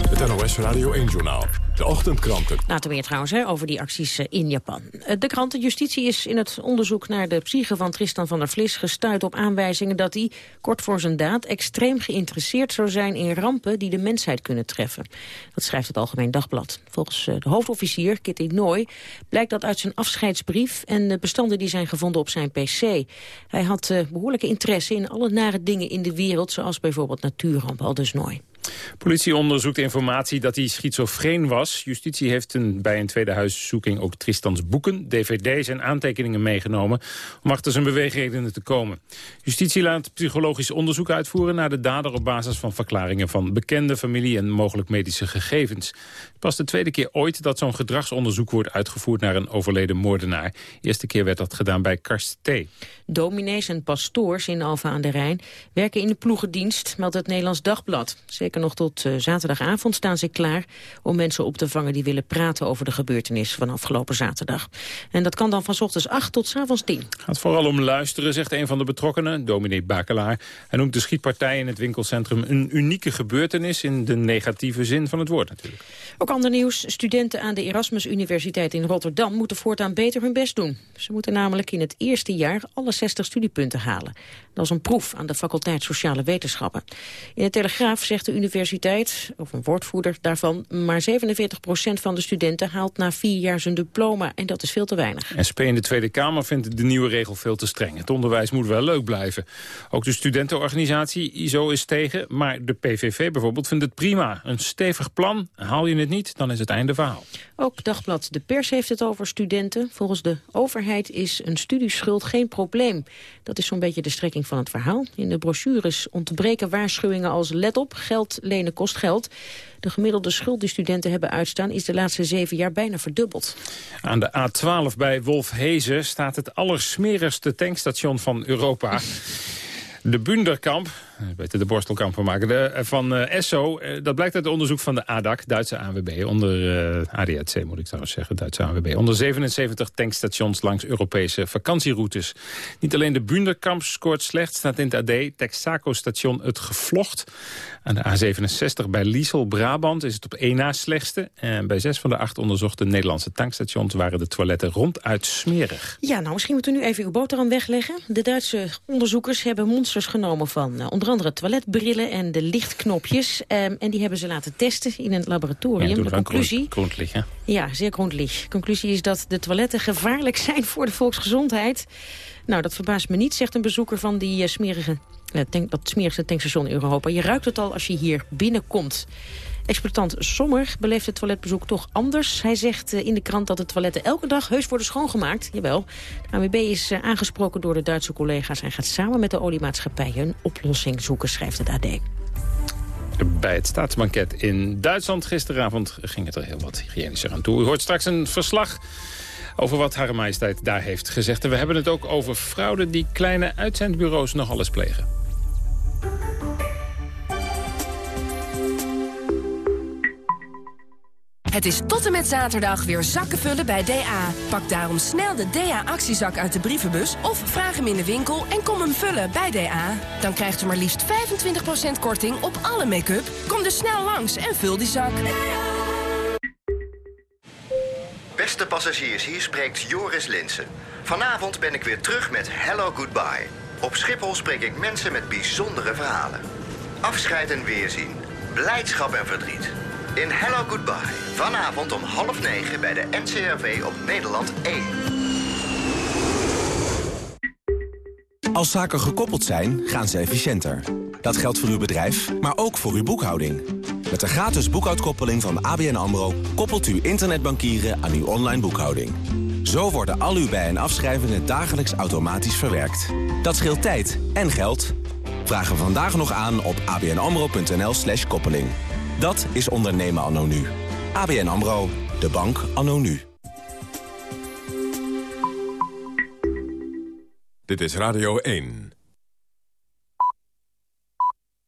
Het NOS Radio 1-journaal. De ochtendkranten. Later meer trouwens hè, over die acties eh, in Japan. Eh, De krant De Justitie is in het onderzoek naar de psyche van Tristan van der Vlis gestuurd op aanwijzingen dat hij, kort voor zijn daad, extreem geïnteresseerd zou zijn in rampen die de mensheid kunnen treffen. Dat schrijft het Algemeen Dagblad. Volgens eh, de hoofdofficier, Kitty Nooy, blijkt dat uit zijn afscheidsbrief en de bestanden die zijn gevonden op zijn pc. Hij had eh, behoorlijke interesse in alle nare dingen in de wereld, zoals bijvoorbeeld natuurrampen, al dus Nooy. Politie onderzoekt informatie dat hij schizofreen was. Justitie heeft een, bij een tweede huiszoeking ook Tristans boeken, dvd's en aantekeningen meegenomen om achter zijn beweegredenen te komen. Justitie laat psychologisch onderzoek uitvoeren naar de dader op basis van verklaringen van bekende familie en mogelijk medische gegevens. Pas de tweede keer ooit dat zo'n gedragsonderzoek wordt uitgevoerd naar een overleden moordenaar. eerste keer werd dat gedaan bij Karst T. Dominees en pastoors in Alfa aan de Rijn werken in de ploegendienst, meldt het Nederlands Dagblad. Zeker nog tot eh, zaterdagavond staan ze klaar om mensen op te vangen die willen praten over de gebeurtenis van afgelopen zaterdag. En dat kan dan van ochtends 8 tot avonds 10. gaat vooral om luisteren, zegt een van de betrokkenen, dominee Bakelaar. Hij noemt de schietpartij in het winkelcentrum een unieke gebeurtenis... in de negatieve zin van het woord natuurlijk. Ook ander nieuws. Studenten aan de Erasmus Universiteit in Rotterdam moeten voortaan beter hun best doen. Ze moeten namelijk in het eerste jaar alle 60 studiepunten halen. Dat is een proef aan de faculteit Sociale Wetenschappen. In de Telegraaf zegt de universiteit, of een woordvoerder daarvan... maar 47 procent van de studenten haalt na vier jaar zijn diploma. En dat is veel te weinig. SP in de Tweede Kamer vindt de nieuwe regel veel te streng. Het onderwijs moet wel leuk blijven. Ook de studentenorganisatie ISO is tegen, maar de PVV bijvoorbeeld vindt het prima. Een stevig plan, haal je het niet, dan is het einde verhaal. Ook Dagblad De Pers heeft het over studenten. Volgens de overheid is een studieschuld geen probleem. Dat is zo'n beetje de strekking van het verhaal. In de brochures ontbreken waarschuwingen als let op, geld lenen kost geld. De gemiddelde schuld die studenten hebben uitstaan is de laatste zeven jaar bijna verdubbeld. Aan de A12 bij Wolfhezen staat het allersmerigste tankstation van Europa. De Bunderkamp, Beter de borstelkamp van maken. Eh, van uh, Esso, dat blijkt uit onderzoek van de ADAC, Duitse ANWB. Onder uh, ADAC moet ik trouwens zeggen, Duitse ANWB. Onder 77 tankstations langs Europese vakantieroutes. Niet alleen de Bunderkamp scoort slecht, staat in het AD. Texaco-station Het Gevlocht. Aan de A67 bij Liesel, Brabant, is het op één na slechtste. En bij zes van de acht onderzochte Nederlandse tankstations... waren de toiletten ronduit smerig. Ja, nou, misschien moeten we nu even uw boterham wegleggen. De Duitse onderzoekers hebben monsters genomen van onder andere toiletbrillen en de lichtknopjes. Um, en die hebben ze laten testen in een laboratorium. Ja, de conclusie... Grondlich, hè? Ja, zeer grondlich. Conclusie is dat de toiletten gevaarlijk zijn voor de volksgezondheid. Nou, dat verbaast me niet, zegt een bezoeker van die uh, smerige, tank, dat smerigste tankstation in Europa. Je ruikt het al als je hier binnenkomt. Exploitant Sommer beleeft het toiletbezoek toch anders. Hij zegt in de krant dat de toiletten elke dag heus worden schoongemaakt. Jawel. De ANWB is aangesproken door de Duitse collega's... en gaat samen met de oliemaatschappij een oplossing zoeken, schrijft het AD. Bij het staatsbanket in Duitsland gisteravond ging het er heel wat hygiënischer aan toe. U hoort straks een verslag over wat Hare Majesteit daar heeft gezegd. En we hebben het ook over fraude die kleine uitzendbureaus nog alles plegen. Het is tot en met zaterdag weer zakken vullen bij DA. Pak daarom snel de DA-actiezak uit de brievenbus... of vraag hem in de winkel en kom hem vullen bij DA. Dan krijgt u maar liefst 25% korting op alle make-up. Kom dus snel langs en vul die zak. Beste passagiers, hier spreekt Joris Linsen. Vanavond ben ik weer terug met Hello Goodbye. Op Schiphol spreek ik mensen met bijzondere verhalen. Afscheid en weerzien. Blijdschap en verdriet. In Hello Goodbye. Vanavond om half negen bij de NCRV op Nederland 1. Als zaken gekoppeld zijn, gaan ze efficiënter. Dat geldt voor uw bedrijf, maar ook voor uw boekhouding. Met de gratis boekhoudkoppeling van ABN AMRO... koppelt u internetbankieren aan uw online boekhouding. Zo worden al uw bij- en afschrijvingen dagelijks automatisch verwerkt. Dat scheelt tijd en geld. Vraag er vandaag nog aan op abnamro.nl slash koppeling. Dat is ondernemen anno nu. ABN AMRO, de bank anno nu. Dit is Radio 1.